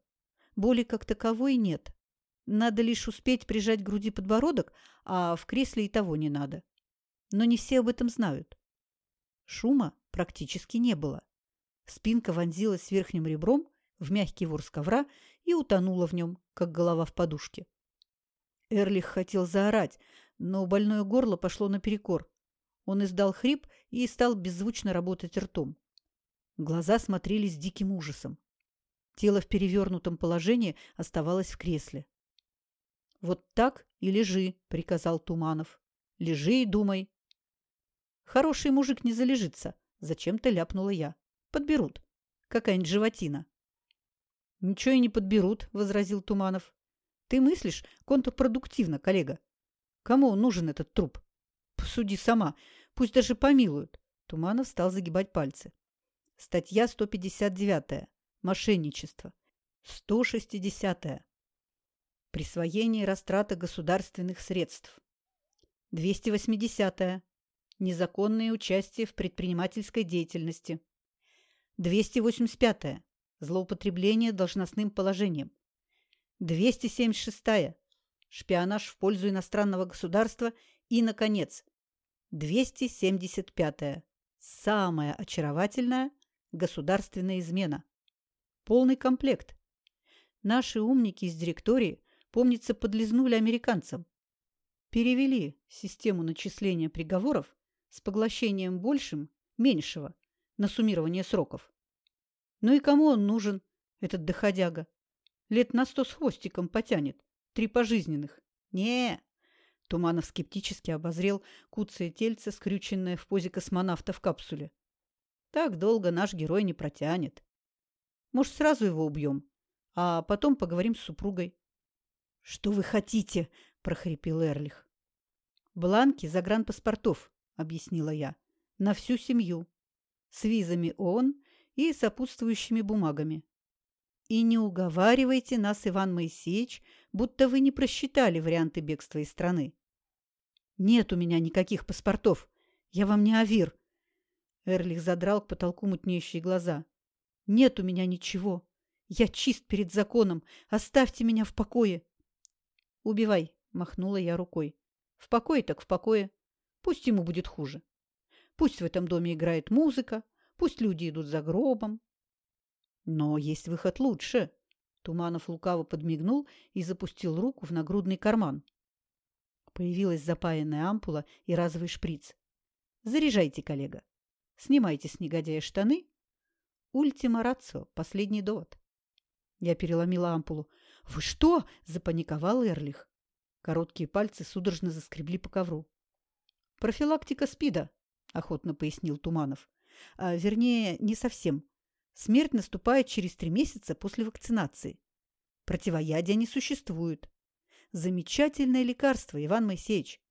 Боли как таковой нет. Надо лишь успеть прижать к груди подбородок, а в кресле и того не надо. Но не все об этом знают. Шума практически не было. Спинка вонзилась верхним ребром в мягкий ворс ковра и утонула в нем, как голова в подушке. Эрлих хотел заорать, но больное горло пошло наперекор. Он издал хрип и стал беззвучно работать ртом. Глаза смотрели с диким ужасом. Тело в перевернутом положении оставалось в кресле. «Вот так и лежи», — приказал Туманов. «Лежи и думай». «Хороший мужик не залежится», — зачем-то ляпнула я. «Подберут. Какая-нибудь животина». «Ничего и не подберут», — возразил Туманов. «Ты мыслишь контрпродуктивно, коллега. Кому нужен этот труп? Посуди сама. Пусть даже помилуют». Туманов стал загибать пальцы. Статья 159. Мошенничество. 160. Присвоение и растрата государственных средств. 280. Незаконное участие в предпринимательской деятельности. 285. Злоупотребление должностным положением. 276. -я. Шпионаж в пользу иностранного государства. И, наконец, 275. -я. Самая очаровательная государственная измена. Полный комплект. Наши умники из директории, помнится, подлизнули американцам. Перевели систему начисления приговоров с поглощением большим меньшего на суммирование сроков. Ну и кому он нужен, этот доходяга? Лет на сто с хвостиком потянет. Три пожизненных. не Туманов скептически обозрел куцое тельце, скрюченное в позе космонавта в капсуле. Так долго наш герой не протянет. Может, сразу его убьем, а потом поговорим с супругой. — Что вы хотите? — прохрипел Эрлих. — Бланки загранпаспортов, — объяснила я, — на всю семью. С визами ООН и сопутствующими бумагами. И не уговаривайте нас, Иван Моисеевич, будто вы не просчитали варианты бегства из страны. Нет у меня никаких паспортов. Я вам не авир. Эрлих задрал к потолку мутнеющие глаза. Нет у меня ничего. Я чист перед законом. Оставьте меня в покое. Убивай, махнула я рукой. В покое так в покое. Пусть ему будет хуже. Пусть в этом доме играет музыка, Пусть люди идут за гробом. Но есть выход лучше. Туманов лукаво подмигнул и запустил руку в нагрудный карман. Появилась запаянная ампула и разовый шприц. Заряжайте, коллега. Снимайте с негодяя штаны. Ультима рацио, последний довод. Я переломила ампулу. «Вы что?» – запаниковал Эрлих. Короткие пальцы судорожно заскребли по ковру. «Профилактика СПИДа», – охотно пояснил Туманов. А, вернее, не совсем. Смерть наступает через три месяца после вакцинации. Противоядия не существует. Замечательное лекарство, Иван Моисеевич.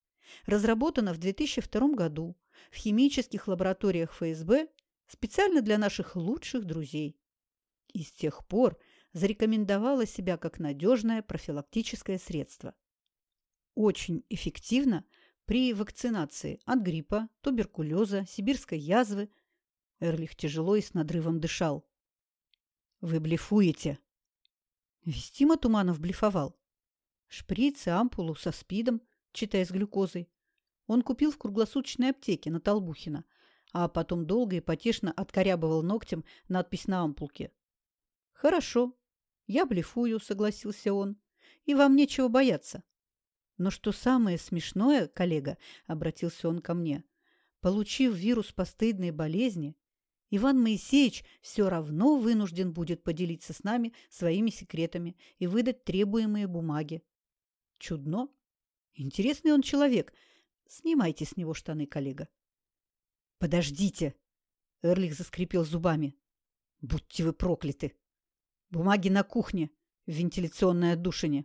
Разработано в 2002 году в химических лабораториях ФСБ специально для наших лучших друзей. И с тех пор зарекомендовало себя как надежное профилактическое средство. Очень эффективно При вакцинации от гриппа, туберкулеза, сибирской язвы Эрлих тяжело и с надрывом дышал. «Вы блефуете!» Вестима Туманов блефовал. Шприц и ампулу со спидом, читая с глюкозой, он купил в круглосуточной аптеке на Толбухина, а потом долго и потешно откорябывал ногтем надпись на ампулке. «Хорошо, я блефую», — согласился он, — «и вам нечего бояться». «Но что самое смешное, коллега», — обратился он ко мне, — «получив вирус постыдной болезни, Иван Моисеевич все равно вынужден будет поделиться с нами своими секретами и выдать требуемые бумаги. Чудно. Интересный он человек. Снимайте с него штаны, коллега. Подождите. Эрлих заскрипел зубами. Будьте вы прокляты. Бумаги на кухне, в вентиляционной отдушине.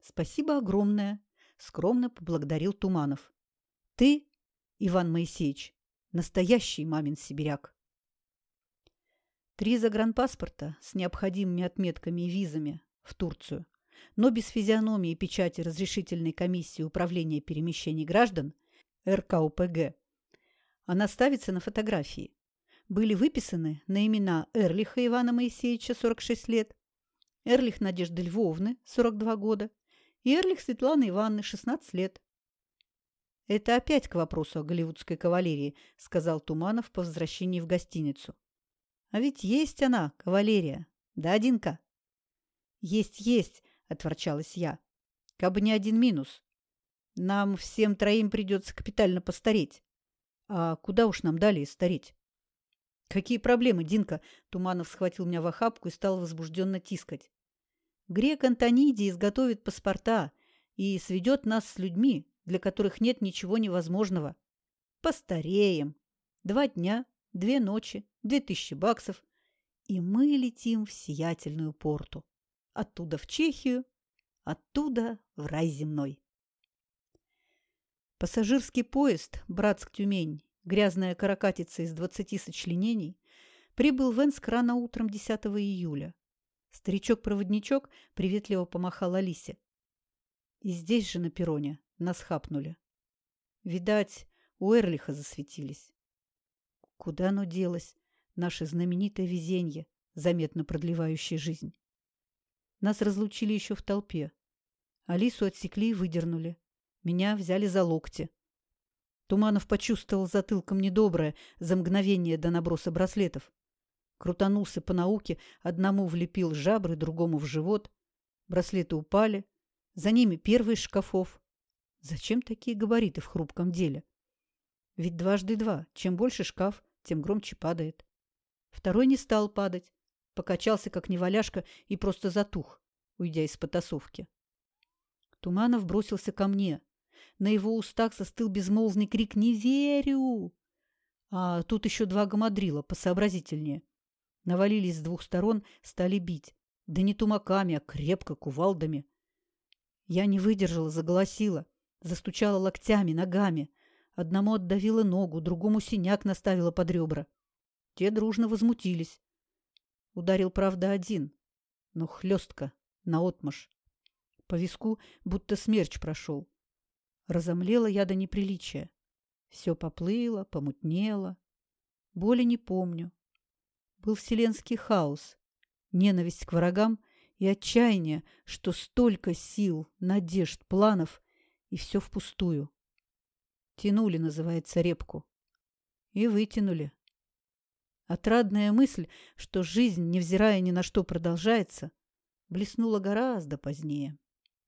Спасибо огромное, скромно поблагодарил Туманов. Ты, Иван Моисеевич, настоящий мамин сибиряк. Три загранпаспорта с необходимыми отметками и визами в Турцию, но без физиономии и печати разрешительной комиссии управления перемещений граждан РКУПГ. Она ставится на фотографии. Были выписаны на имена Эрлиха Ивана Моисеевича, 46 лет, Эрлих Надежды Львовны, 42 года, и Эрлих Светланы Ивановны, 16 лет. «Это опять к вопросу о голливудской кавалерии», – сказал Туманов по возвращении в гостиницу. А ведь есть она, кавалерия. Да, Динка? Есть-есть, отворчалась я. Кабы не один минус. Нам всем троим придется капитально постареть. А куда уж нам далее стареть? Какие проблемы, Динка? Туманов схватил меня в охапку и стал возбужденно тискать. Грек Антониди изготовит паспорта и сведет нас с людьми, для которых нет ничего невозможного. Постареем. Два дня, две ночи, две тысячи баксов, и мы летим в сиятельную порту. Оттуда в Чехию, оттуда в рай земной. Пассажирский поезд «Братск-Тюмень», грязная каракатица из двадцати сочленений, прибыл в Энск рано утром 10 июля. Старичок-проводничок приветливо помахал Алисе. И здесь же на перроне нас хапнули. Видать, у Эрлиха засветились. Куда оно делось, наше знаменитое везенье, заметно продлевающее жизнь? Нас разлучили еще в толпе. Алису отсекли и выдернули. Меня взяли за локти. Туманов почувствовал затылком недоброе за мгновение до наброса браслетов. Крутанулся по науке, одному влепил жабры, другому в живот. Браслеты упали. За ними первый из шкафов. Зачем такие габариты в хрупком деле? Ведь дважды два. Чем больше шкаф, тем громче падает. Второй не стал падать. Покачался, как неваляшка, и просто затух, уйдя из потасовки. Туманов бросился ко мне. На его устах застыл безмолвный крик «Не верю!». А тут еще два гамадрила, посообразительнее. Навалились с двух сторон, стали бить. Да не тумаками, а крепко, кувалдами. Я не выдержала, заголосила. Застучала локтями, ногами. Одному отдавила ногу, другому синяк наставила под ребра. Те дружно возмутились. Ударил, правда, один, но хлестко, наотмашь. По виску будто смерч прошел. Разомлела я до неприличия. Все поплыло, помутнело. Боли не помню. Был вселенский хаос, ненависть к врагам и отчаяние, что столько сил, надежд, планов, и все впустую. Тянули, называется, репку. И вытянули. Отрадная мысль, что жизнь, невзирая ни на что, продолжается, блеснула гораздо позднее.